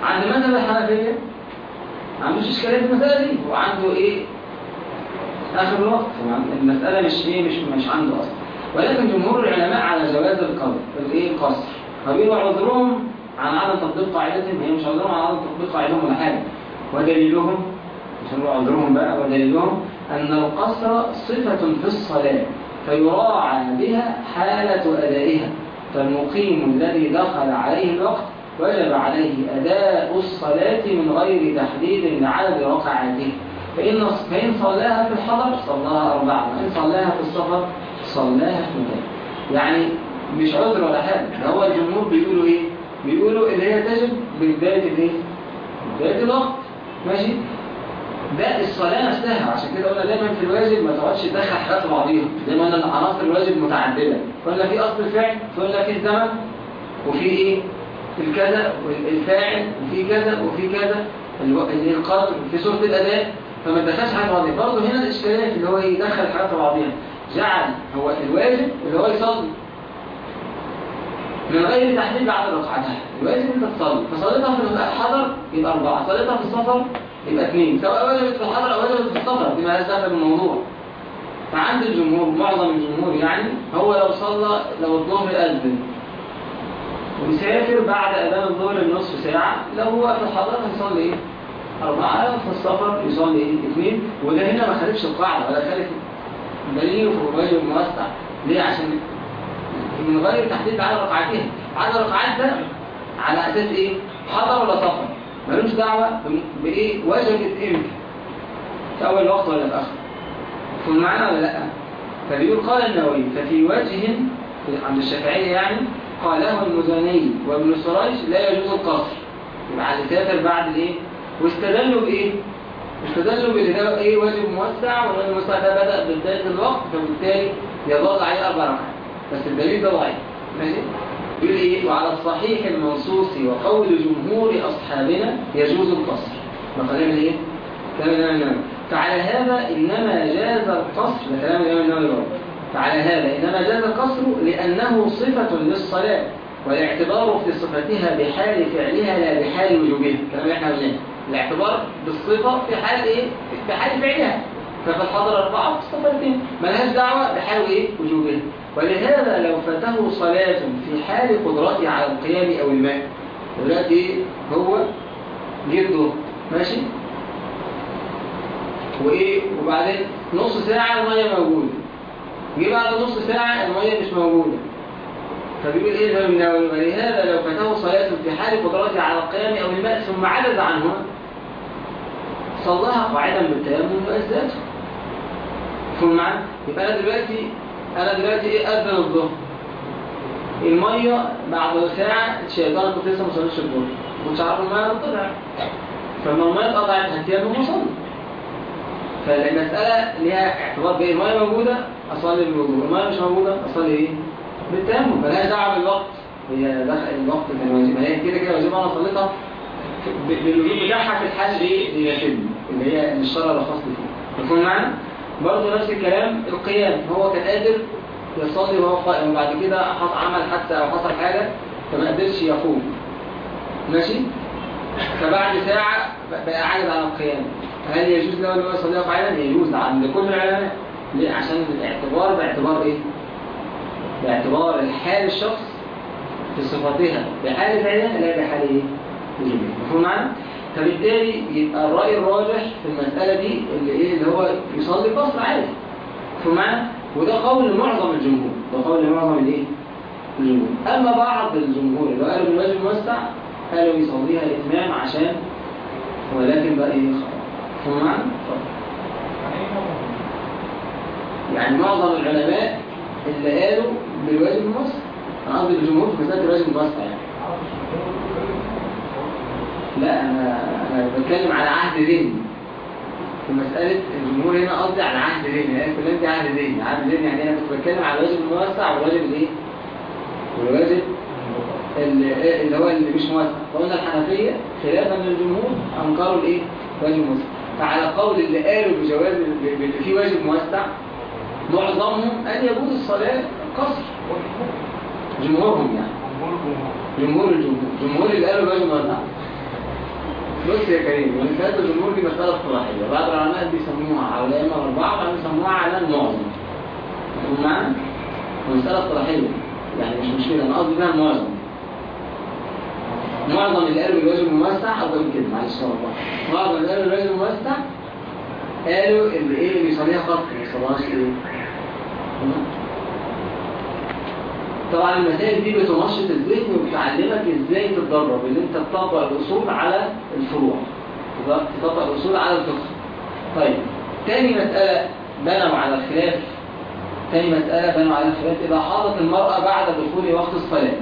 عند مذهب الحنفية ما عندوش إشكالية في المسألة دي هو عنده إيه؟ آخر الوقت. المسألة مش إيه؟ مش مش عنده أصلا. ولكن جمهور العلماء على جواز القصر الإيه؟ القصر. فبيقولوا عذرهم عن عدم تطبيق قاعدتهم هي مش عذرهم عن عدم تطبيق قاعدتهم ولا حاجة. ودليلهم هنقول عذرهم بقى ودليلهم أن القصر صفة في الصلاة فيراعى بها حالة أدائها. فالمقيم الذي دخل عليه الوقت وجب عليه أداء الصلاة من غير تحديد لعدد ركعاته. فإن فإن صلاها في الحضر صلاها أربعة وإن صلاها في السفر في مكان يعني مش عذر ولا حاجة ده هو الجمهور بيقولوا إيه؟ بيقولوا اللي هي تجب ببداية الإيه؟ بداية الوقت ماشي؟ ده الصلاة نفسها عشان كده قلنا دايما في الواجب ما تقعدش تدخل حاجات في بعضيها زي ما قلنا عناصر الواجب متعددة قلنا في أصل الفعل قلنا في الزمن وفي إيه؟ الكذا والفاعل وفي كذا وفي كذا القدر في صورة الأداء فما تدخلش حاجة بعضيها برضه هنا الإشكالية اللي هو يدخل حاجات في بعضيها جعل هو الواجب اللي هو يصلي. من غير تحديد بعد ركعتها الواجب انت تصلي. فصليتها في الحضر يبقى أربعة. صليتها في السفر يبقى اثنين. سواء وجبت في الحضر أو وجبت في السفر. بما يستخدم الموضوع. فعند الجمهور معظم الجمهور يعني هو لو صلى لو الظهر أذن ويسافر بعد أذان الظهر بنصف ساعة لو هو في الحضر هيصلي إيه؟ أربعة. في السفر يصلي إيه؟ اثنين. وده هنا ما خالفش القاعدة ولا خالف دليل الواجب الموسع ليه؟ عشان من غير تحديد عدد ركعتين عدد ركعات ده على أساس إيه؟ حضر ولا سفر ملوش دعوة بإيه؟ وجبت إمتى في أول وقت ولا في فهم معنا ولا لأ؟ فبيقول قال النووي ففي وجه عند الشافعية يعني قاله المزني وابن سراج لا يجوز القصر يبقى على بعد الإيه واستدلوا بإيه استدلوا بإن ده إيه واجب موسع والواجب الموسع ده بدأ ببدايه الوقت فبالتالي يضاد عليه أربع ركعات. بس الدليل ده ضعيف. ماشي؟ يقول إيه؟ وعلى الصحيح المنصوص وقول جمهور أصحابنا يجوز القصر. ما كلام إيه؟ كلام الامام النووي. فعلى هذا إنما جاز القصر ده كلام الامام النووي برضه فعلى هذا إنما جاز القصر لأنه صفة للصلاة والاعتبار في صفتها بحال فعلها لا بحال وجوبها. كما إحنا قلنا الاعتبار بالصفة في حال إيه؟ في حال فعلها. ففي الحضر أربعة في السفر اثنين ملهاش دعوة بحال إيه؟ وجوبها. ولهذا لو فاته صلاة في حال قدرته على القيام أو الماء دلوقتي هو جده. ماشي؟ وإيه؟ وبعدين نص ساعة المية موجودة. جه بعد نص ساعة المية مش موجودة. فبيقول إيه الإمام النووي؟ ولهذا لو فاته صلاة في حال قدرته على القيام أو الماء ثم عجز عنها صلاها قاعدا بالتيمم وأزاته فهم معنا يبقى أنا دلوقتي أنا دلوقتي إيه؟ أذن الظهر. المية بعد ساعة الشيطان كنت لسه ما صليتش الظهر. ما كنتش عارف المية طلع. فلما المية اتقطعت هتيمم وصلي. فالمسألة ليها اعتبار بإيه؟ المية موجودة أصلي بالوضوء المية مش موجودة أصلي إيه؟ بالتيمم. مالهاش دعوة بالوقت. هي دخل الوقت واجب ما هي كده كده واجب أنا صليتها بالوجود بتاعها في الحال إيه اللي هي الشرع الخاص فيه مفهوم معنا برضه نفس الكلام القيام هو كان قادر يصلي وهو قائم وبعد كده عمل حادثة أو حصل حاجة فما قدرش يقوم ماشي فبعد ساعة بقى عاجز عن القيام هل يجوز له إن هو يصليها قاعدا؟ يجوز عند كل العلماء ليه؟ عشان الاعتبار باعتبار إيه؟ باعتبار الحال الشخص في صفاتها بحال فعلها لا بحال إيه؟ مفهوم معنا؟ فبالتالي يبقى الرأي الراجح في المسألة دي اللي إيه؟ اللي هو يصلي قصر عادي. مفهوم معنا؟ وده قول معظم الجمهور. ده قول معظم الإيه؟ الجمهور. أما بعض الجمهور اللي قالوا بالواجب موسع قالوا يصليها اتمام عشان ولكن بقى إيه؟ مفهوم معنا؟ يعني معظم العلماء اللي قالوا بالواجب الموسع أنا قصدي الجمهور في مسألة الواجب الموسع يعني. لا أنا أنا بتكلم على عهد ذهني في مسألة الجمهور هنا قصدي على عهد ذهني يعني كلمتي عهد ذهني عهد ذهني يعني أنا كنت بتكلم على الواجب الموسع والواجب الإيه؟ والواجب اللي اللي هو اللي مش موسع. فقلنا الحنفية خلافا للجمهور أنكروا الإيه؟ واجب موسع فعلى قول اللي قالوا بجواز اللي فيه واجب موسع معظمهم أن يجوز الصلاة قصر جمهورهم يعني. جمهور الجمهور. جمهور اللي قالوا باجوا مرة بص يا كريم مسألة الجمهور دي مسألة اصطلاحية. بعض العلماء بيسموها على الأئمة الأربعة وبعضهم بيسموها على المعظم معانا؟ مسألة اصطلاحية. يعني مش مشكلة أنا قصدي بيها المعظم معظم اللي قالوا بالواجب الموسع أفضل كده معلش والله معظم اللي قالوا بالواجب الموسع قالوا اللي إيه اللي بيصليها خط ما يصليهاش إيه؟ طبعا المسائل دي بتنشط الذهن وبتعلمك إزاي تتدرب إن أنت تطبق الأصول على الفروع. تطبق الأصول على الفقه. طيب تاني مسألة بنوا على الخلاف. تاني مسألة بنوا على الخلاف إذا حاضت المرأة بعد دخول وقت الصلاة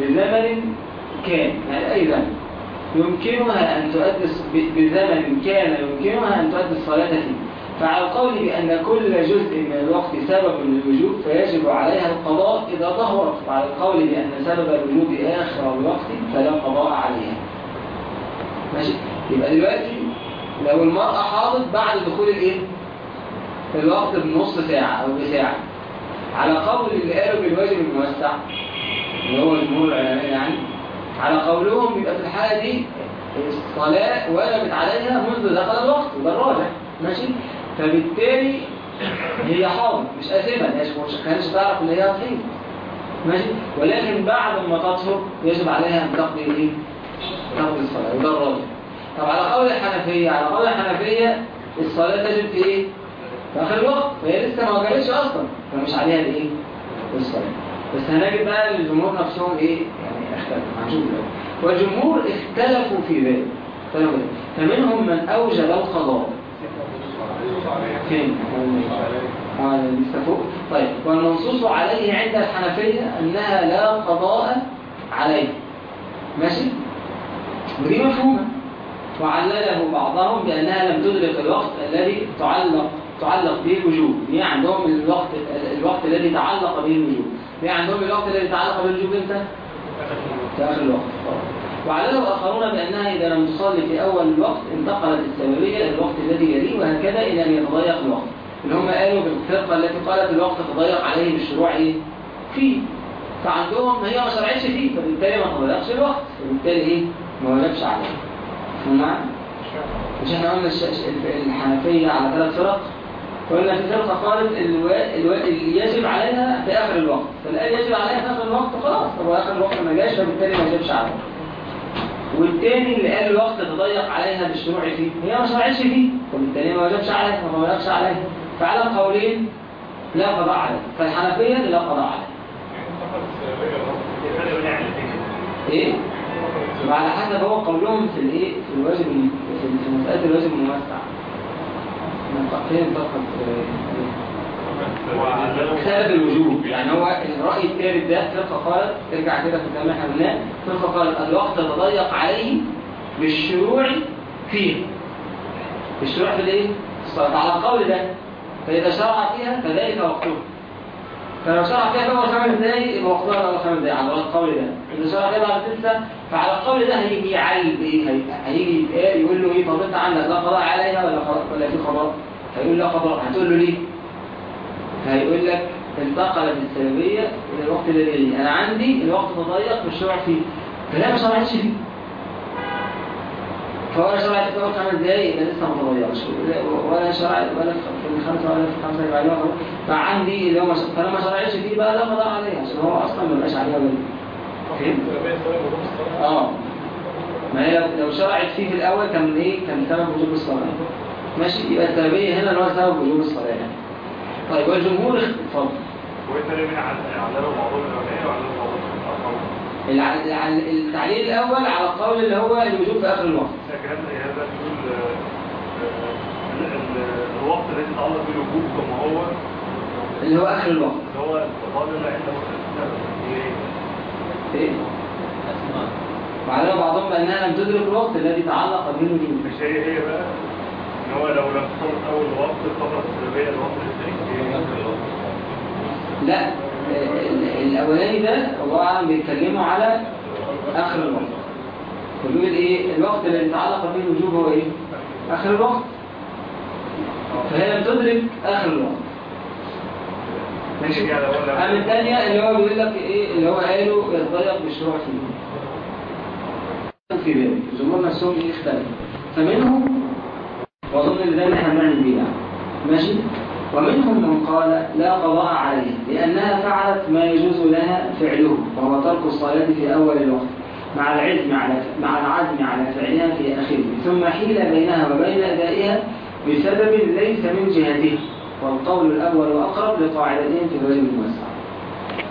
بزمن كان يعني أي زمن. يمكنها أن تؤدي بزمن كان يمكنها أن تؤدي الصلاة فيه. فعلى القول بأن كل جزء من الوقت سبب للوجوب فيجب عليها القضاء إذا ظهرت. وعلى القول بأن سبب الوجوب آخر الوقت فلا قضاء عليها. ماشي؟ يبقى دلوقتي لو المرأة حاضت بعد دخول الإيه؟ الوقت بنص ساعة أو بساعة. على قول اللي قالوا بالواجب الموسع اللي هو جمهور العلماء يعني على قولهم يبقى في الحالة دي الصلاة وجبت عليها منذ دخل الوقت وده الراجح. ماشي؟ فبالتالي هي حاضر مش هي مش كانش تعرف إن هي هتحيض ماشي ولكن بعد ما تطهر يجب عليها أن تقضي إيه؟ تقضي الصلاة وده الراجح طب على قول الحنفية على قول الحنفية الصلاة تجب في إيه؟ في آخر الوقت فهي لسه ما وجبتش أصلا فمش عليها الايه؟ الصلاة بس هنجد بقى الجمهور نفسهم إيه؟ يعني اختلفوا هنشوف دلوقتي والجمهور اختلفوا في ذلك ذلك. فمنهم من أوجب القضاء فين؟ طيب والمنصوص عليه عند الحنفية أنها لا قضاء عليه. ماشي؟ ودي مفهومة. وعلله بعضهم بأنها لم تدرك الوقت الذي تعلق تعلق به الوجوب. هي عندهم الوقت الوقت الذي تعلق به الوجوب. هي عندهم الوقت الذي تعلق به الوجوب إمتى؟ في آخر الوقت. وعلله آخرون بأنها إذا لم تصلي في أول الوقت انتقلت السببية الوقت الذي يليه وهكذا إلى أن يتضيق الوقت اللي هم قالوا بالفرقة التي قالت الوقت تضيق عليه بالشروع إيه؟ فيه فعندهم هي ما شرعتش فيه فبالتالي ما تضيقش الوقت فبالتالي إيه؟ ما وجبش عليه معنى؟ مش إحنا قلنا الحنفية على ثلاث فرق قلنا في فرقة قالت الوا... الوا... اللي يجب عليها في آخر الوقت فالآن يجب عليها في آخر الوقت خلاص طب آخر الوقت ما جاش فبالتالي ما يجبش عليها والتاني اللي قال الوقت تضيق عليها بالشروع فيه هي ما شرعتش فيه. فبالتالي ما وجبش عليها فما وجبش عليها. فعلى قولين لا قضاء عليه فالحنفية لا قضاء عليه الفرق بين الحالتين إيه؟ وعلى حسب هو قولهم في الإيه؟ في الواجب في مسألة الواجب الموسع فين فقط سبب الوجوب. يعني هو الرأي الثالث ده فرقة قالت ترجع كده في الكلام اللي إحنا قلناه فرقة قالت الوقت تضيق عليه بالشروع فيه. الشروع في الايه؟ الصلاة. على القول ده فإذا شرع فيها فذلك وقته. فلو شرع فيها فهو خمس دقايق يبقى وقتها هو خمس دقايق على القول ده. إذا شرع فيها بعد تلسة فعلى القول ده هيجي يعلل إيه هي- هيجي يقول له إيه طب أنت عندك لا قضاء عليها ولا ولا في قضاء؟ هيقول لا قضاء. هتقول له ليه؟ هيقول لك انتقلت السببية إلى الوقت الذي يليه أنا عندي الوقت تضيق بالشرع فيه. فلا ما شرعتش فيه. فهو شرعت في أول خمس دقايق يبقى لسه ما تغيرش. ولا شرعت ولا في الخمسة ولا في الخمسة اللي بعدها فعندي اللي هو مش... ما شرعتش فيه بقى لا قضاء عليه عشان هو أصلا ما بقاش عليه ولا فهمت؟ آه. ما هي لو- شرعت فيه في الأول كان إيه؟ كان سبب وجوب الصلاة. ماشي؟ يبقى السببية هنا اللي هو سبب وجوب الصلاة. يعني طيب والجمهور اتفضل. التعليل الأول على القول اللي هو الوجوب في آخر الوقت. آه، آه، ال- ال- الوقت الذي يتعلق بالوجوب كما هو اللي هو آخر الوقت. اللي هو الفضائل عند إيه؟ وعلى بعضهم بأنها لم تدرك الوقت الذي تعلق به الوجوب مش هي هي بقى؟ إن هو لو لا ال- الأولاني ده الله أعلم بيتكلموا على آخر الوقت. فبيقول إيه؟ الوقت الذي تعلق به الوجوب هو إيه؟ آخر الوقت. فهي لم تدرك آخر الوقت. ماشي؟ أما الثانية اللي هو بيقول لك إيه؟ اللي هو قاله يتضيق بالشروع فيه. في بالي الجمهور نفسهم اختلف فمنهم وأظن إن ده اللي يعني ماشي؟ ومنهم من قال لا قضاء عليه لأنها فعلت ما يجوز لها فعله وهو ترك الصلاة في أول الوقت مع العزم على مع العزم على فعلها في آخره. ثم حيل بينها وبين أدائها بسبب ليس من جهته والقول الأول أقرب لقاعدتين في الواجب الموسع.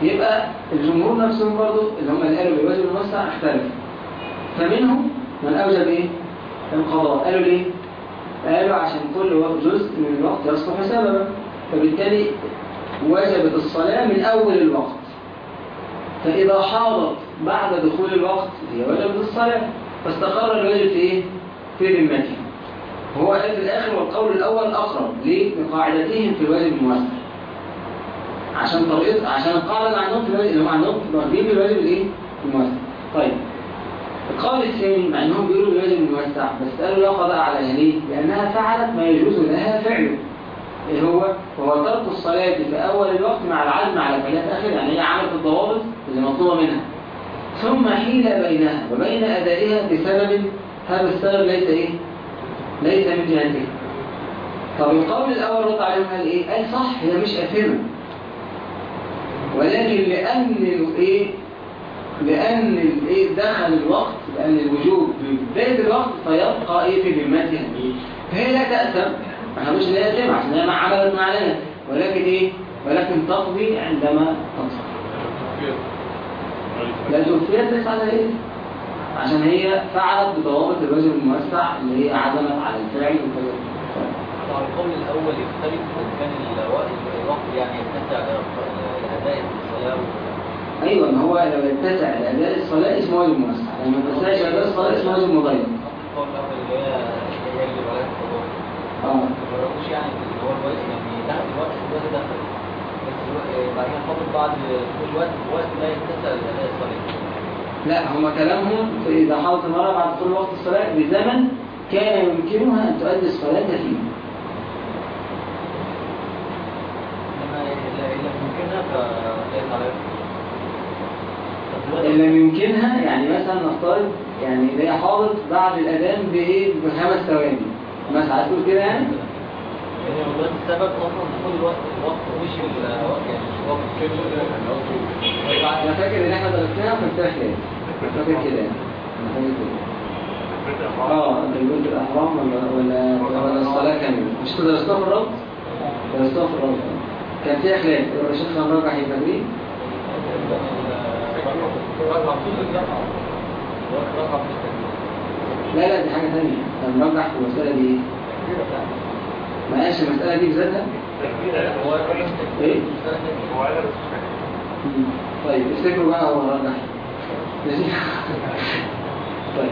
يبقى الجمهور نفسهم برضو اللي هم اللي قالوا بالواجب الموسع اختلفوا. فمنهم من أوجب إيه؟ القضاء. قالوا ليه؟ قالوا عشان كل وقت جزء من الوقت يصلح سببا فبالتالي وجبت الصلاة من أول الوقت فإذا حاضت بعد دخول الوقت هي وجبت الصلاة فاستقر الواجب في إيه؟ في ذمتها هو قال في الآخر والقول الأول أقرب ليه؟ لقاعدتهم في الواجب الموسع عشان طريقة عشان القاعدة اللي عندهم في الواجب اللي هم عندهم واخدين بالواجب الإيه؟ الموسع طيب القول الثاني مع إنهم بيقولوا بالواجب الموسع بس قالوا لا قضاء عليها ليه؟ لأنها فعلت ما يجوز لها فعله اللي هو وهو ترك الصلاة في أول الوقت مع العزم على فعلها في آخر يعني هي عملت الضوابط اللي مطلوبة منها ثم حيل بينها وبين أدائها بسبب هذا السبب ليس إيه؟ ليس من جهته طب القول الأول رد عليهم قال إيه؟ قال صح هي مش آثمة ولكن لأن الإيه؟ لأن الإيه دخل الوقت لأن الوجوب في بداية الوقت فيبقى إيه في ذمتها فهي لا تأثم. ما إحنا مش لا يتم عشان هي ما عملت ما علينا. ولكن إيه؟ ولكن تقضي عندما تنصح. لا توفيت ليس على إيه؟ عشان هي فعلت بضوابط الواجب الموسع اللي هي عزمت على الفعل وكذا طبعا القول الأول يختلف كان الوقت الوقت يعني يتسع لأداء الصلاة أيوه ما هو لو يتسع لاداء الصلاه اسمه واجب موسع لما يتسعش لاداء الصلاه اسمه واجب مضيق آه يعني هو الوقت يعني الوقت الوقت بس بعدين بعد لا يتسع لأداء الصلاة لا هم كلامهم في إذا حاضت المراه بعد طول وقت الصلاة بزمن كان يمكنها أن تؤدي الصلاة فيه. فليس عليها دلوقتي- لم يمكنها يعني مثلا نفترض يعني هي حاضت بعد الأذان بإيه؟ بخمس ثواني. مثلا عايز تقول كده يعني؟ يعني دلوقتي السبب أصلا دخول الوقت الوقت مش الوقت يعني مش الوقت مش الوقت أنا فاكر إن إحنا درسناها في التاريخ فاكر كده يعني. أنا فاكر كده. آه البنت الإحرام ولا ولا ولا الصلاة كاملة. مش درستوها في الربط درستوها في الربط كان فيها خلاف. الشيخ الراجح يبقى مين لا لا دي حاجة ثانية كان مرجح في المسألة دي. إيه ما قالش المسألة دي بذاتها إيه؟ مم. طيب افتكروا بقى هو رجح طيب.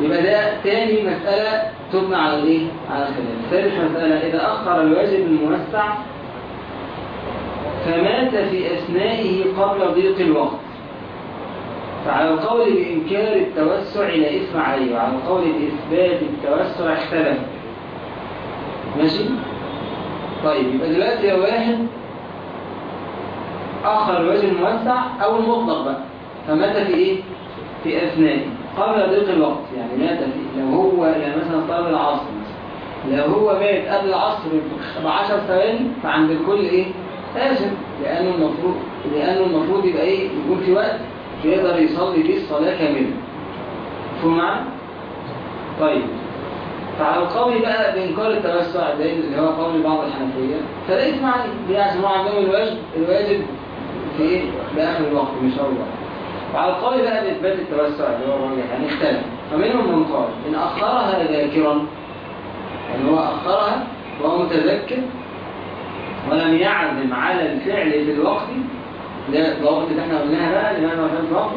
يبقى ده تاني مسألة تبنى على الايه؟ على الخلاف. ثالث مسألة إذا أخر الواجب الموسع فمات في أثنائه قبل ضيق الوقت. فعلى القول بإنكار التوسع لا إثم عليه وعلى القول بإثبات التوسع اختلف ماشي؟ طيب يبقى دلوقتي يا واحد أخر الواجب الموسع أو المطلق بقى فمات في إيه؟ في أثنائه قبل ضيق الوقت يعني مات في لو هو يعني مثلا طلب العصر لو هو مات قبل العصر ب 10 ثواني فعند الكل إيه؟ آسف لأنه المفروض لأنه المفروض يبقى إيه؟ يكون في وقت يقدر يصلي فيه الصلاة كاملة مفهوم معانا؟ طيب فعلى القول بقى بإنكار التوسع ده اللي هو قول بعض الحنفية ليه عشان هو عندهم الواجب الواجب في إيه؟ بآخر الوقت مش أول وقت وعلى القول بقى بإثبات التوسع اللي هو الراجح يعني اختلف فمنهم من قال إن أخرها ذاكرا يعني هو أخرها وهو متذكر ولم يعزم على الفعل في الوقت ده الضوابط اللي إحنا قلناها بقى ما في الوقت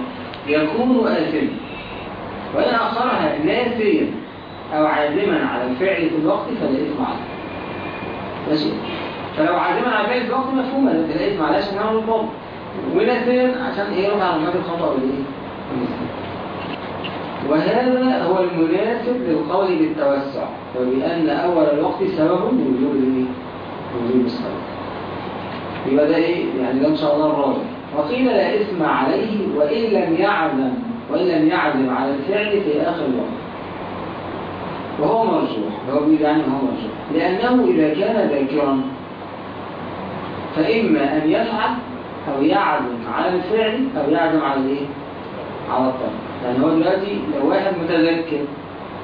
يكون آثما. وإن أخرها ناسيا أو عازما على الفعل في الوقت فلا إثم عليه ماشي؟ فلو عازما على الفعل في الوقت مفهومة لكن لا إثم عليه عشان يعمل الضابط وناسيا عشان إيه؟ يرفع على الخطأ والإيه؟ وهذا هو المناسب للقول بالتوسع وبأن أول الوقت سبب لوجوب الإيه؟ وجوب الصلاة يبقى ده إيه يعني ده ان شاء الله الراجح وقيل لا إثم عليه وإن لم يعزم وإن لم يعزم على الفعل في آخر الوقت. وهو مرجوح هو بيقول يعني هو مرجوح. لأنه إذا كان ذاكرا فإما أن يفعل أو يعزم على الفعل أو يعزم على الإيه؟ على الطرف يعني هو دلوقتي لو واحد متذكر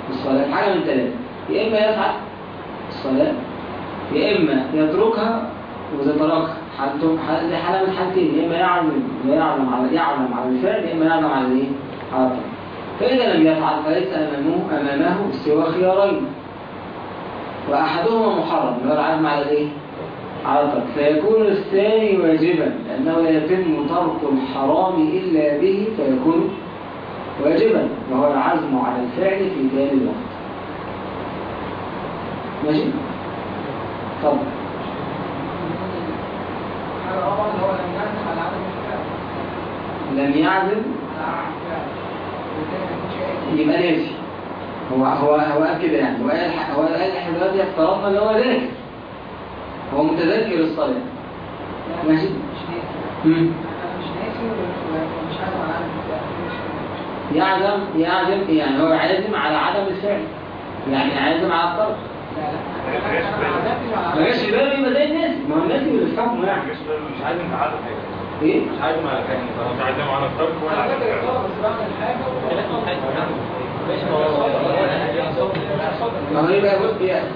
الصلاة حاجة من ثلاثة يا إما يفعل الصلاة يا إما يتركها واذا تركها حالته حال- دي حالة من حالتين يا إما يعلم يعلم على يعلم على الفعل يا إما يعلم على الايه على الفعل. فإذا لم يفعل فليس امامه أمامه سوى خيارين. وأحدهما محرم هو العزم على الايه على الترك فيكون الثاني واجبا لأنه لا يتم ترك الحرام إلا به فيكون واجبا وهو العزم على الفعل في ذلك الوقت. ماشي؟ طب حاجة رابعة اللي هو لم يعزم على عدم الفعل لم يعزم على عدم الفعل وكان ما يكونش قايل. يبقى ناسي هو هو هو قال كده يعني هو قال هو قال إحنا دلوقتي افترضنا ان هو ذاكر هو متذكر الصلاة لا، ماشي. مش ناسي مم. أنا مش ناسي ومش عازم على عدم الفعل مش- يعزم يعزم يعني هو عازم على عدم الفعل يعني عازم على الطرف لا لا ما ما جاش في باله يبقى زي الناس. ما هو الناس اللي بيفهموا يعني مش عايز نتعلم حاجة. إيه؟ مش عايز ما كان مش عايزين على الترك ولا أنا على حاجة. ماشي ما هو ما يبقى بص يعني.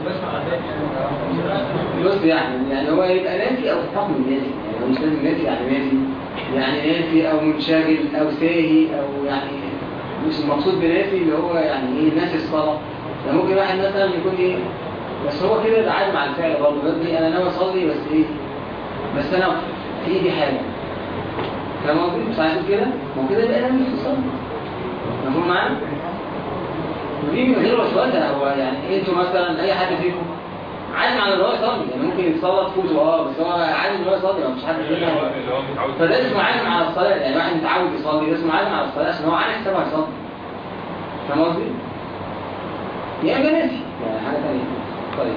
بص يعني يعني هو يبقى ناسي أو حكم الناسي يعني هو مش لازم ناسي يعني ناسي. يعني ناسي أو منشغل أو ساهي أو يعني مش المقصود بناسي اللي هو يعني إيه ناسي الصلاة. يعني ممكن واحد مثلا يكون إيه بس هو كده ده عازم على الفعل برضه. بدري أنا ناوي أصلي بس إيه؟ بس أنا في إيدي حاجة. فاهم قصدي؟ مش عايز كده؟ ما هو كده يبقى أنا مش هصلي مفهوم معايا؟ ودي من غير وسوسه هو يعني أنتوا مثلا أي حد فيكم عازم على ان هو يصلي. يعني ممكن يتصلى تفوته آه بس هو عازم ان هو يصلي مش حد متعود فده اسمه عازم على الصلاة. يعني واحد متعود يصلي ده اسمه عازم على الصلاة عشان هو عامل حسابه هيصلي فاهم قصدي؟ يا اما ناسي يعني حاجة ثانية طيب.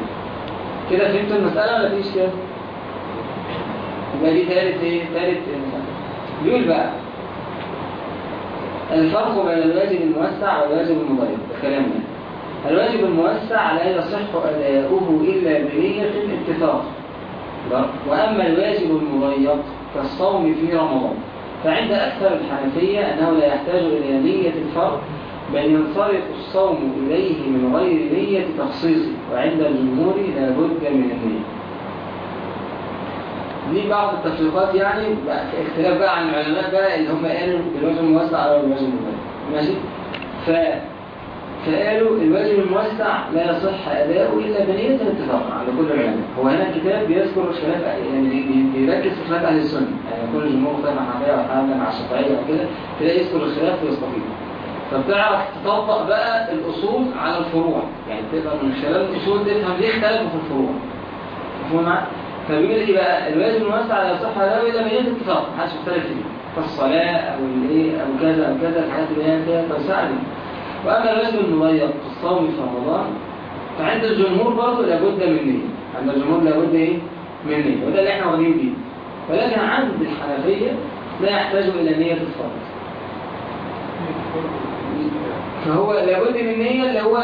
كده فهمتوا المسألة ولا فيش كده؟ يبقى دي إيه؟ ثالث مسألة. بيقول بقى الفرق بين الواجب الموسع والواجب المضيق الكلام ده. الواجب الموسع لا يصح أداؤه إلا بنية الاتفاق. وأما الواجب المضيق كالصوم في رمضان. فعند أكثر الحنفية أنه لا يحتاج إلى نية الفرق بل ينصرف الصوم إليه من غير نية تخصيصه وعند الجمهور لا بد من النية. دي بعض التفريقات يعني اختلاف بقى عن العلماء بقى اللي هم قالوا الواجب الموسع أو الواجب المضيق ماشي؟ ف فقالوا الواجب الموسع لا يصح أداؤه إلا بنية الاتفاق عند كل العلماء. هو هنا الكتاب بيذكر خلاف يعني بي- بي- بيركز في خلاف أهل السنة. يعني كل الجمهور مختلف مع الحنفيه والحنابلة مع الشافعية وكده تلاقي يذكر الخلاف ويستفيد فبتعرف تطبق بقى الأصول على الفروع. يعني تقدر من خلال الأصول تفهم ليه اختلفوا في الفروع. مفهوم معاك؟ فبيقول إيه بقى؟ الواجب الموسع لا يصح له الا بنيه اتفاق محدش مختلف فيه. كالصلاه أو الإيه أو كذا أو كذا الحاجات اللي هي فيها توسع وأما الواجب المضيق في الصوم في رمضان فعند الجمهور برضه لابد من نيه عند الجمهور لابد إيه؟ من نيه وده اللي إحنا واخدين بيه. ولكن عند الحنفية لا يحتاج إلى نية الفرض. فهو لابد من نية اللي هو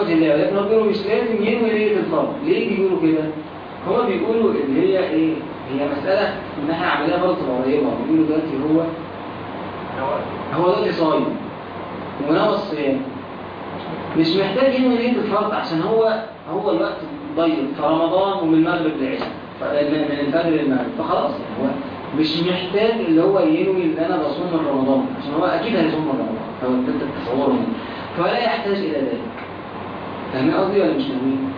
وجه الله. ولكن هو مش لازم ينوي نية الفرض ليه بيقولوا كده؟ هو بيقولوا اللي هي إيه؟ هي مسألة إحنا عملية برضه قريبة بيقولوا دلوقتي هو هو دلوقتي صايم. ونوى الصيام. مش محتاج ينوي نية الفرض عشان هو هو الوقت ضيق. في رمضان ومن المغرب من من الفجر للمغرب. فخلاص يعني هو مش محتاج اللي هو ينوي إن أنا بصوم من رمضان. عشان هو أكيد هيصوم من رمضان. هو انت تصوره فلا يحتاج إلى ذلك. فاهمين قصدي ولا مش فاهمين؟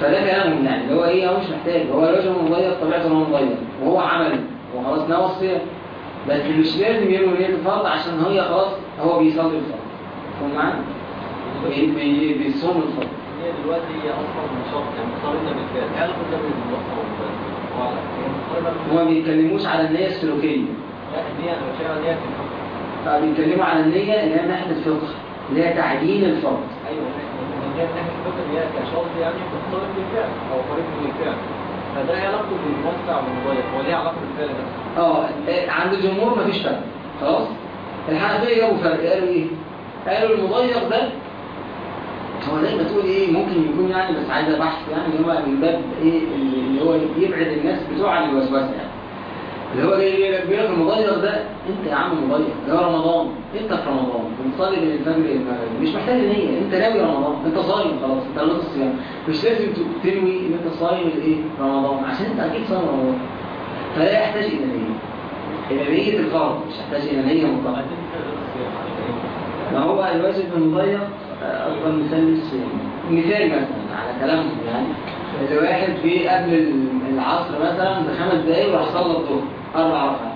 فده كلامهم يعني اللي هو إيه هو مش محتاج. هو الوجه مضيق طبيعته إن هو مضيق وهو عمل وخلاص نوى الصيام. بس مش لازم ينوي نية الفرض عشان هي خلاص هو بيصلي الفرض؟ بي- بي- بيصوم الفرض هي دلوقتي هي أصلا نشاط يعني مصارينا بالفعل؟ واضح هي مصارينا هما ما بيتكلموش على النية السلوكية. لا دي أنا بتكلم عليها الفقه فبيتكلموا على النية اللي هي ناحية الفقه اللي هي تعجيل الفرض أيوه من ناحيه من ناحيه الفقه اللي هي كشرط يعني تختلط بالفعل أو قريب من الفعل. فده علاقته بالموسع والمضيق هو ليه علاقة بالفعل ده؟ آه إيه، عند الجمهور مفيش فرق. خلاص؟ الحنفيه جابوا فرق. قالوا إيه؟ قالوا المضيق ده هو زي ما تقول إيه ممكن يكون يعني بس عايزة بحث يعني هو من باب إيه اللي هو يبعد الناس بتوع عن الوسوسة يعني. اللي هو جاي بيقول لك المضيق ده؟ انت يا عم مضيق. ده رمضان. انت في رمضان. بتصلي من الفجر للمغرب مش محتاج نية. انت ناوي رمضان. انت صايم خلاص. انت خلصت الصيام مش لازم تنوي ان انت صايم الايه؟ رمضان. عشان انت أكيد صايم رمضان. فلا يحتاج إلى نية. إلى نية الفرض مش يحتاج إلى نية مطلقة. ما هو الواجب المضيق أفضل مثال للصيام مثال مثلا على كلامهم يعني. اللي واحد في قبل العصر مثلا بخمس دقايق وراح صلى الظهر. أربع ركعات.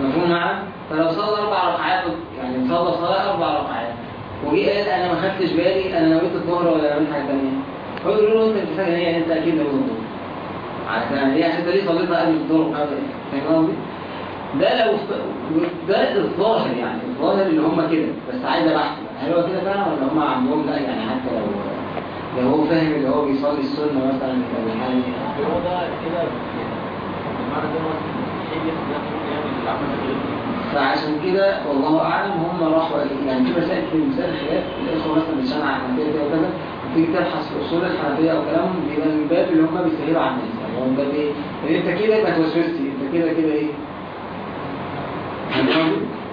مفهوم معاه؟ فلو صلى أربع ركعات يعني صلى صلاة أربع ركعات. وجي قال أنا ما خدتش بالي أنا نويت الظهر ولا نويت حاجة تانية. يقول له أنت بتفهم إيه أنت أكيد نويت الظهر. على كلام ليه عشان ليه صليتها قبل الظهر فاهم قصدي؟ ده لو ده الظاهر يعني الظاهر اللي هم كده. بس عايز بحث هل هو كده فعلا ولا هم عندهم؟ لا يعني حتى لو لو هو فاهم اللي هو بيصلي السنة مثلا كان هو ده كده فعشان كده والله أعلم هم راحوا يعني في مسائل في مسائل خلاف الاخوه مثلا من شنع الحنفيه وكذا تيجي تبحث في أصول الحنفيه أو كلامهم بيبقى من باب اللي هم بيسهلوا على الناس يعني هو من باب إيه؟ ان أنت كده يبقى توسوستي أنت كده كده إيه؟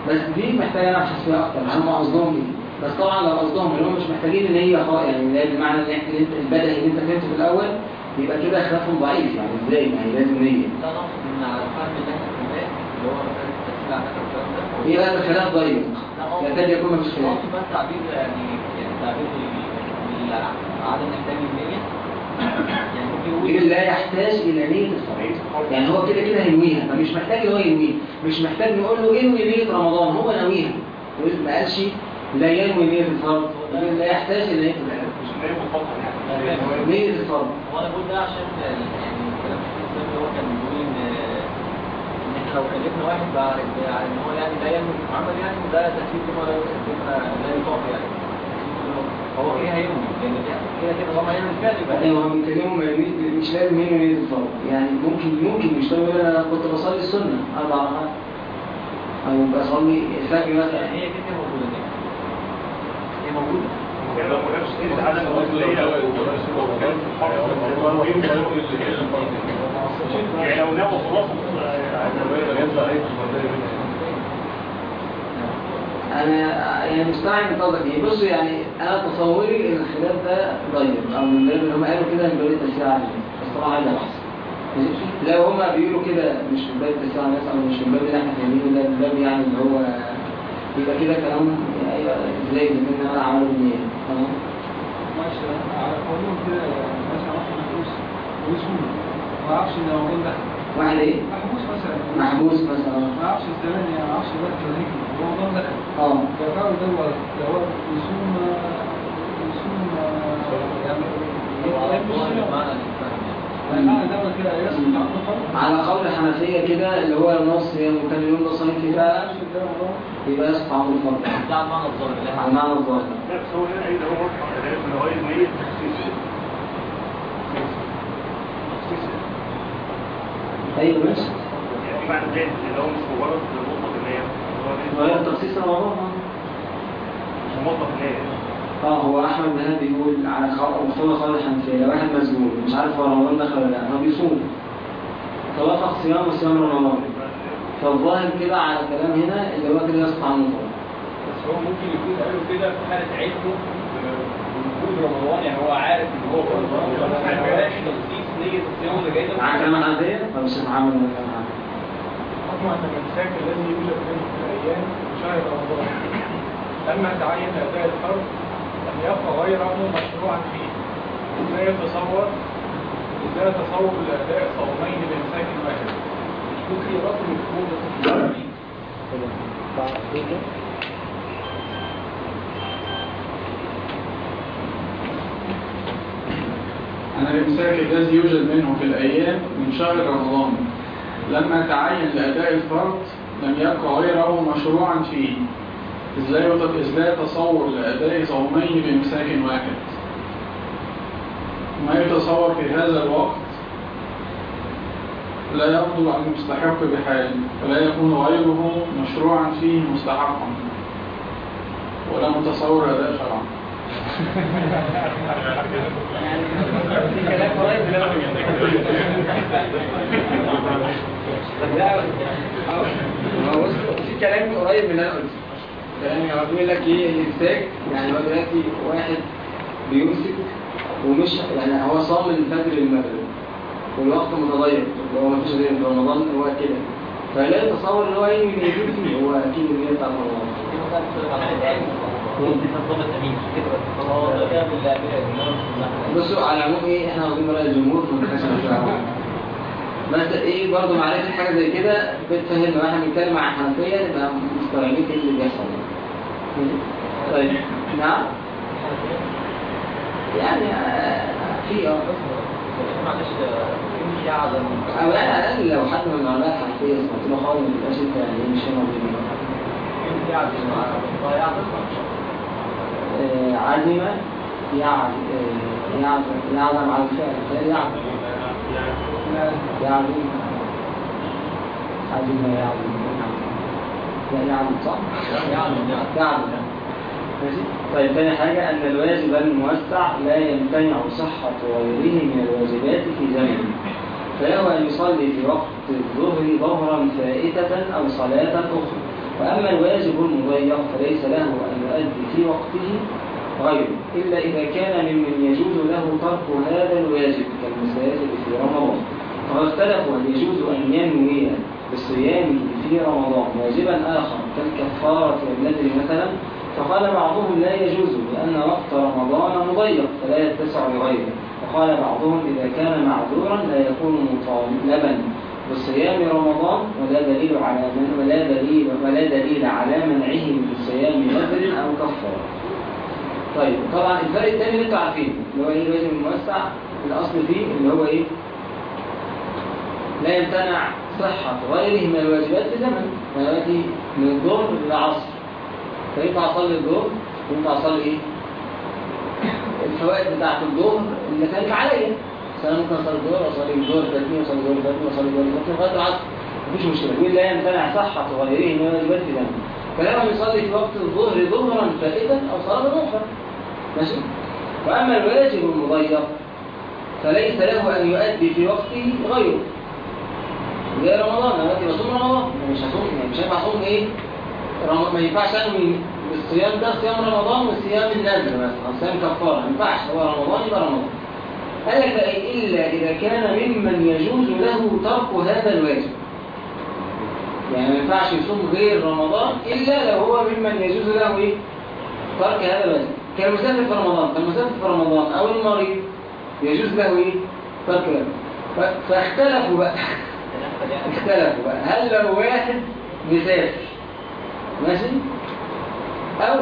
بس دي محتاجة أنا أبحث فيها أكتر هم قصدهم إيه؟ بس طبعا لو قصدهم ان هم مش محتاجين إن هي يعني اللي هي بمعنى إن انت البدهي اللي إنت فهمته في الأول يبقى كده خلافهم ضعيف. يعني إزاي؟ هي لازم نيه من على الفهم اللي إحنا فهمناه اللي هو مثلا التسليع ده. والكلام ده يبقى الخلاف ضيق يكاد يكون مفيش خلاف. تعبير يعني يعني تعبير ال- عدم احتاج النية يعني لا يحتاج إلى نيه يعني هو كده كده هينويها. فمش محتاج إن هو ينويها مش محتاج نقول له انوي نيه رمضان. هو ناويها ما قالش لا ينوي نيه الفرض. لا يحتاج إلى نيه الفرض. مفضل يعني. نيه الفرض. هو أنا بقول ده عشان يعني الكلام هو كان بيقول ان ان إحنا لو كلفنا واحد بعد يعني ان هو يعني لا في العمل يعني وده تكليف لا يطاق يعني. هو إيه؟ لأن ده كده كده هو فعل بيتكلموا ما ينوي- مش لازم يعني ممكن ممكن مش لازم أنا كنت بصلي السنة أربع ركعات. أو بصلي الفجر مثلا. هي كده كده موجودة. دي هي موجودة. يعني لو يعني أنا يعني قصدك إيه بصوا يعني أنا تصوري إن الخلاف ده ضيق أو اللي هم قالوا كده من باب التشريع الناس بس طبعا عايز ابحث لو هم بيقولوا كده مش من باب التشريع الناس أو مش من باب إحنا فاهمينه ده من باب يعني اللي هو يبقى كده كلام أيوه زي ان أنا عملوا بالنية تمام؟ ماشي على قانون كده مثلا واحد محبوس ويسمونه ما أعرفش إن رمضان دخل واحد إيه؟ محبوس مثلا. محبوس مثلا. ما أعرفش الزمان يعني ما أعرفش الوقت ولا هيك رمضان دخل آه. فقالوا دور دور يصوم يصوم يعني على قول الحنفية كده اللي هو النص كان صايم فيه فعلا يبقى يسقط عنه الفرض ده على المعنى الظاهر على المعنى الظاهر. نفس هو هنا أي ده هو من غير نية تخصيص تخصيص أيوه ماشي. يعني في معنى ذلك اللي هو مش مجرد مطلق النية. هو وهي تخصيص رمضان مش مطلق النية. آه هو أحمد بن هاد بيقول على مصطلح قول الحنفيه لو واحد مسجون مش عارف هو رمضان دخل ولا لا هو بيصوم. توافق صيام وصيام رمضان. فالظاهر كده على كلام هنا اللي هو كده يسقط عنه الفرض بس هو ممكن يكون قالوا كده في حالة علمه بوجود رمضان يعني هو عارف إن هو في رمضان ما بلاش تخصيص نية الصيام اللي جاي ده مع كلام الحنفيه ولا مش محمد ولا محمد طبعا المساك الذي يوجد منه في الأيام شهر رمضان. لما تعين أداء الفرض يبقى غيره مشروعا فيه. إزاي يتصور إزاي يتصور لاداء صومين بامساك واحد. ممكن يرقم الفروض عن الإمساك الذي يوجد منه في الأيام من شهر رمضان. لما تعين لأداء الفرض لم يبقى غيره مشروعا فيه. يط- إذ لا يتصور لأداء صومين بإمساك واحد؟ ما يتصور في هذا الوقت لا يبطل عن المستحق بحال فلا يكون غيره مشروعا فيه مستحقا ولا متصور أداء شرعا. في كلام قريب من اللي هو بص في كلام قريب من اللي أنا قلته كلام هو بيقول لك إيه الامساك يعني هو دلوقتي واحد بيمسك ومش يعني هو صام من الفجر للمغرب والوقت متغير اللي هو مفيش غير رمضان هو كده. فلا يتصور إن هو ينوي من يجيب فيه هو أكيد النية بتاع رمضان. بصوا على العموم إيه إحنا واخدين رأي الجمهور بس إيه برضه معرفه حاجة زي كده بتفهم إحنا بنتكلم عن الحنفيه نبقى مستوعبين إيه اللي بيحصل. طيب. نعم. يعني آه، في معلش في عدم أو على الاقل لو حد من العلماء الحنفيه سمعت له خالص ما تبقاش انت مش ضياع آه، عزم يعزم يعزم على الفعل فعل يعزم يعزم عزم يعزم لا يعزم صح؟ يعزم يعزم ماشي؟ طيب تاني حاجة أن الواجب الموسع لا يمتنع صحة غيره من الواجبات في زمنه. فله أن يصلي في وقت الظهر ظهرا فائتة أو صلاة أخرى. وأما الواجب المضيق فليس له أن يؤدي في وقته غيره إلا إذا كان ممن يجوز له ترك هذا الواجب كالمساجد في رمضان. فقد اختلفوا هل يجوز أن ينوي بصيامه في رمضان واجبا آخر كالكفارة والنذر مثلا فقال بعضهم لا يجوز لأن وقت رمضان مضيق فلا يتسع لغيره وقال بعضهم إذا كان معذورا لا يكون مطالبا بصيام رمضان ولا دليل على من ولا دليل ولا دليل على منعه من صيام نذر أو كفارة. طيب طبعا الفرق الثاني اللي أنتوا عارفينه اللي هو إيه الواجب الموسع الأصل فيه اللي هو إيه؟ لا يمتنع صحة غيره من الواجبات في زمن دلوقتي من الظهر للعصر فينفع أصلي الظهر وينفع أصلي إيه؟ الفوائد بتاعت الظهر اللي كانت عليا. بس أنا ممكن أصلي الظهر واصلي الظهر ثلاثين واصلي الظهر ثلاثين واصلي الظهر ثلاثين لغاية العصر. مفيش مشكلة. يقول لا يمتنع صحة غيره من الواجبات في زمن فلما يصلي في وقت الظهر ظهرا فائتا أو صلاة أخرى ماشي؟ وأما الواجب المضيق فليس له أن يؤدي في وقته غيره. زي رمضان أنا دلوقتي بصوم رمضان. مش هصوم مش هينفع أصوم إيه. ما ينفعش أنوي الصيام ده صيام رمضان وصيام النذر مثلا صيام كفارة. ما ينفعش هو رمضان يبقى رمضان. قال لك؟ إلا إذا كان ممن يجوز له ترك هذا الواجب. يعني ما ينفعش يصوم غير رمضان إلا لو هو ممن يجوز له إيه؟ ترك هذا الواجب. كالمسافر في رمضان كالمسافر في رمضان أو المريض يجوز له إيه؟ ترك الواجب. فاختلفوا بقى. اختلفوا. هل لو واحد مسافر ماشي؟ أو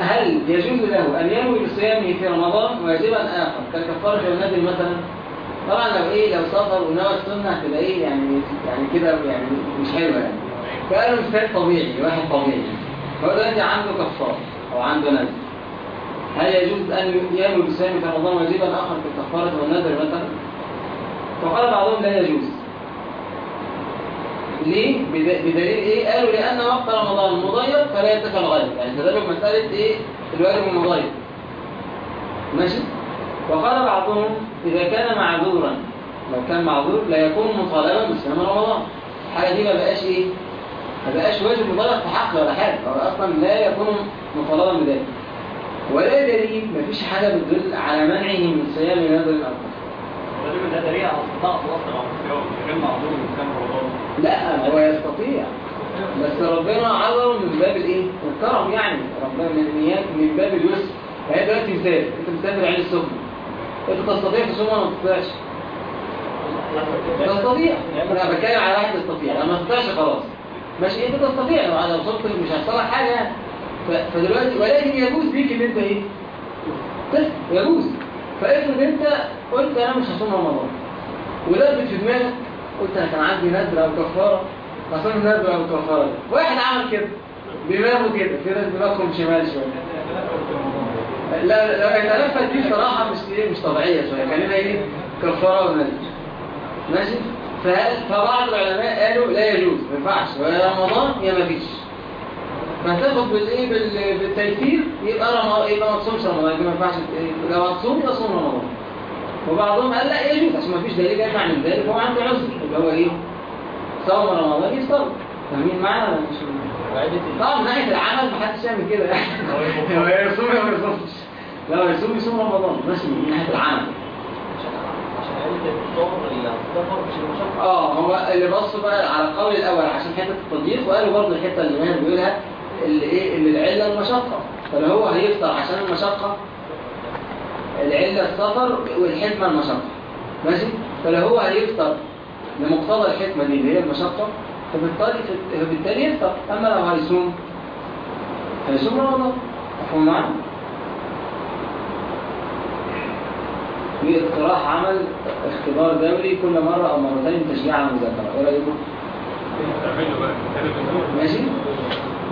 هل يجوز له أن ينوي بصيامه في رمضان واجبا آخر كالكفارة والنذر مثلا؟ طبعا لو إيه لو سافر ونوى السنة هتبقى إيه يعني يعني كده يعني مش حلوة يعني. فقالوا مثال طبيعي واحد طبيعي. هو دلوقتي عنده كفارة أو عنده نذر هل يجوز أن ينوي بصيامه في رمضان واجبا آخر كالكفارة والنذر مثلا؟ فقال بعضهم لا يجوز. ليه؟ بد- بدليل إيه؟ قالوا لأن وقت رمضان مضيق فلا يتفق الغالب يعني استدلوا بمسألة إيه؟ الواجب المضيق ماشي؟ وقال بعضهم إذا كان معذورا لو كان معذور لا يكون مطالبا بصيام رمضان الحاجة دي ما بقاش إيه؟ ما بقاش واجب مضيق في حق ولا حاجة هو أصلا لا يكون مطالبا بذلك ولا دليل مفيش حاجة بتدل على منعه من صيام نذر الأربعة لا هو يستطيع. بس ربنا عذره من باب الإيه؟ الكرم يعني. ربنا من نيات من باب اليسر. يعني دلوقتي مسافر أنت مسافر عين السخنه أنت تستطيع تصوم ولا ما تستطيعش؟ تستطيع. أنا بتكلم على واحد يستطيع. لما ما تستطيعش خلاص. ماشي أنت تستطيع. لو على وصلت مش هيحصل لك حاجة يعني. فدلوقتي ولكن يجوز بيك إن أنت إيه؟ يجوز. فافرض أنت قلت أنا مش هصوم رمضان. ولفت في دماغك قلت أنا كان عندي نذر أو كفارة. هصوم نذر أو كفارة؟ واحد عمل كده. دماغه كده في ناس دماغهم شمال شوية. لا لو يتلفت دي صراحة مش إيه مش طبيعية شوية. خلينا إيه كفارة ونذر ماشي؟ فبعض العلماء قالوا لا يجوز ما ينفعش. ولا رمضان يا ما فيش. فتاخد بالإيه؟ بال- بالتيسير يبقى رمضان يبقى ما تصومش رمضان ما ينفعش ت- لو هتصوم يبقى صوم رمضان وبعضهم قال لا يجوز عشان ما فيش دليل يمنع من ذلك هو عنده عذر. اللي هو إيه؟ صوم رمضان يفطر فاهمين معانا ولا مش طبعا من ناحية العمل ما حدش يعمل كده. يعني هو يصوم ما يصومش؟ لا هو يصوم يصوم رمضان. ماشي من ناحية العمل. آه هو اللي بصوا بقى على القول الأول عشان حتة التضييق وقالوا برضه الحتة اللي ماهر بيقولها اللي إيه اللي العلة المشقة. فلو هو هيفطر عشان المشقة؟ العلة السفر والحكمة المشقة. ماشي؟ فلو هو هيفطر لمقتضى الحكمة دي اللي هي المشقة فبالتالي فبالتالي يفطر. أما لو هيصوم هيصوم رمضان. مفهوم معايا؟ في اقتراح عمل اختبار دوري كل مرة أو مرتين تشجيع على المذاكرة، إيه رأيكم؟ ماشي؟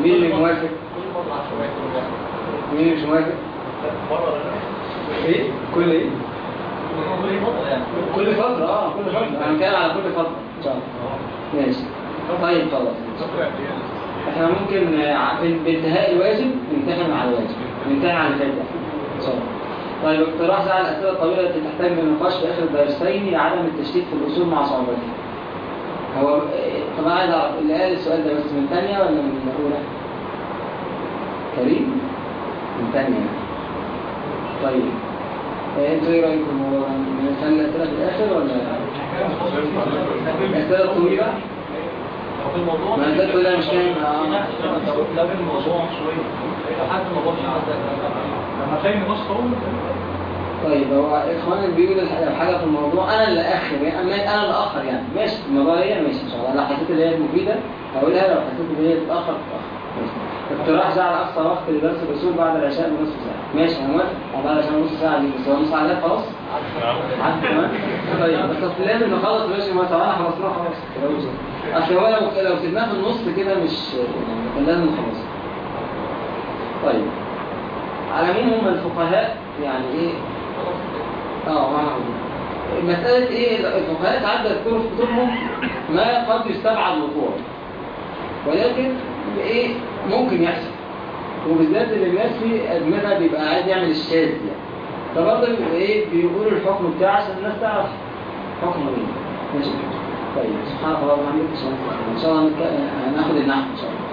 مين اللي موافق؟ مين اللي مش موافق؟ إيه؟ كل إيه؟ كل فترة آه كل فترة أنا بتكلم على كل فترة إن شاء الله ماشي طيب خلاص إحنا ممكن آه، بانتهاء الواجب نمتحن على الواجب نمتحن على الفاتح إن شاء الله طيب اقتراح ساعة الأسئلة الطويلة التي تحتاج للنقاش في آخر الدرسين لعدم التشتيت في الأصول مع صعوبتها. هو آه، طبعا عايز أعرف اللي قال السؤال ده بس من ثانية ولا من الأولى؟ كريم؟ من ثانية طيب آه، أنتوا إيه رأيكم هو نخلي الأسئلة في الآخر ولا؟ في الموضوع ما انت تقول أنا مش فاهم آه. لو الموضوع شوية لو حد الموضوع مش عندك لما تلاقي نص طول طيب هو اخوانك بيقولوا حاجة في الموضوع أنا اللي آخر يعني أنا اللي آخر يعني. ماشي الموضوع هي ماشي إن شاء الله. لو حسيت إن هي مفيدة هقولها لو حسيت إن هي تتاخر تتاخر اقتراح جعل أقصى وقت لدرس الأصول بعد العشاء بنصف ساعة. ماشي أنا موافق. بعد العشاء نص ساعة دي بس هو نص ساعة ده خلاص؟ عدت كمان طيب بس لازم نخلص ماشي ما طبعا خلصناها خلاص. أصل هو لو لو سيبناه في النص كده مش يعني لازم نخلص طيب على مين هم الفقهاء؟ يعني إيه؟ آه. مسألة إيه؟ الفقهاء ساعات بيذكروا في كتبهم ما قد يستبعد وقوعه ولكن إيه؟ ممكن يحصل. وبالذات اللي الناس في ادمغه بيبقى عايز يعمل الشاذ يعني فبرضه إيه؟ بيقولوا الحكم بتاعه عشان الناس تعرف حكمه إيه. ماشي. طيب سبحان الله وبحمده إن شاء الله هناخد النحو إن شاء الله.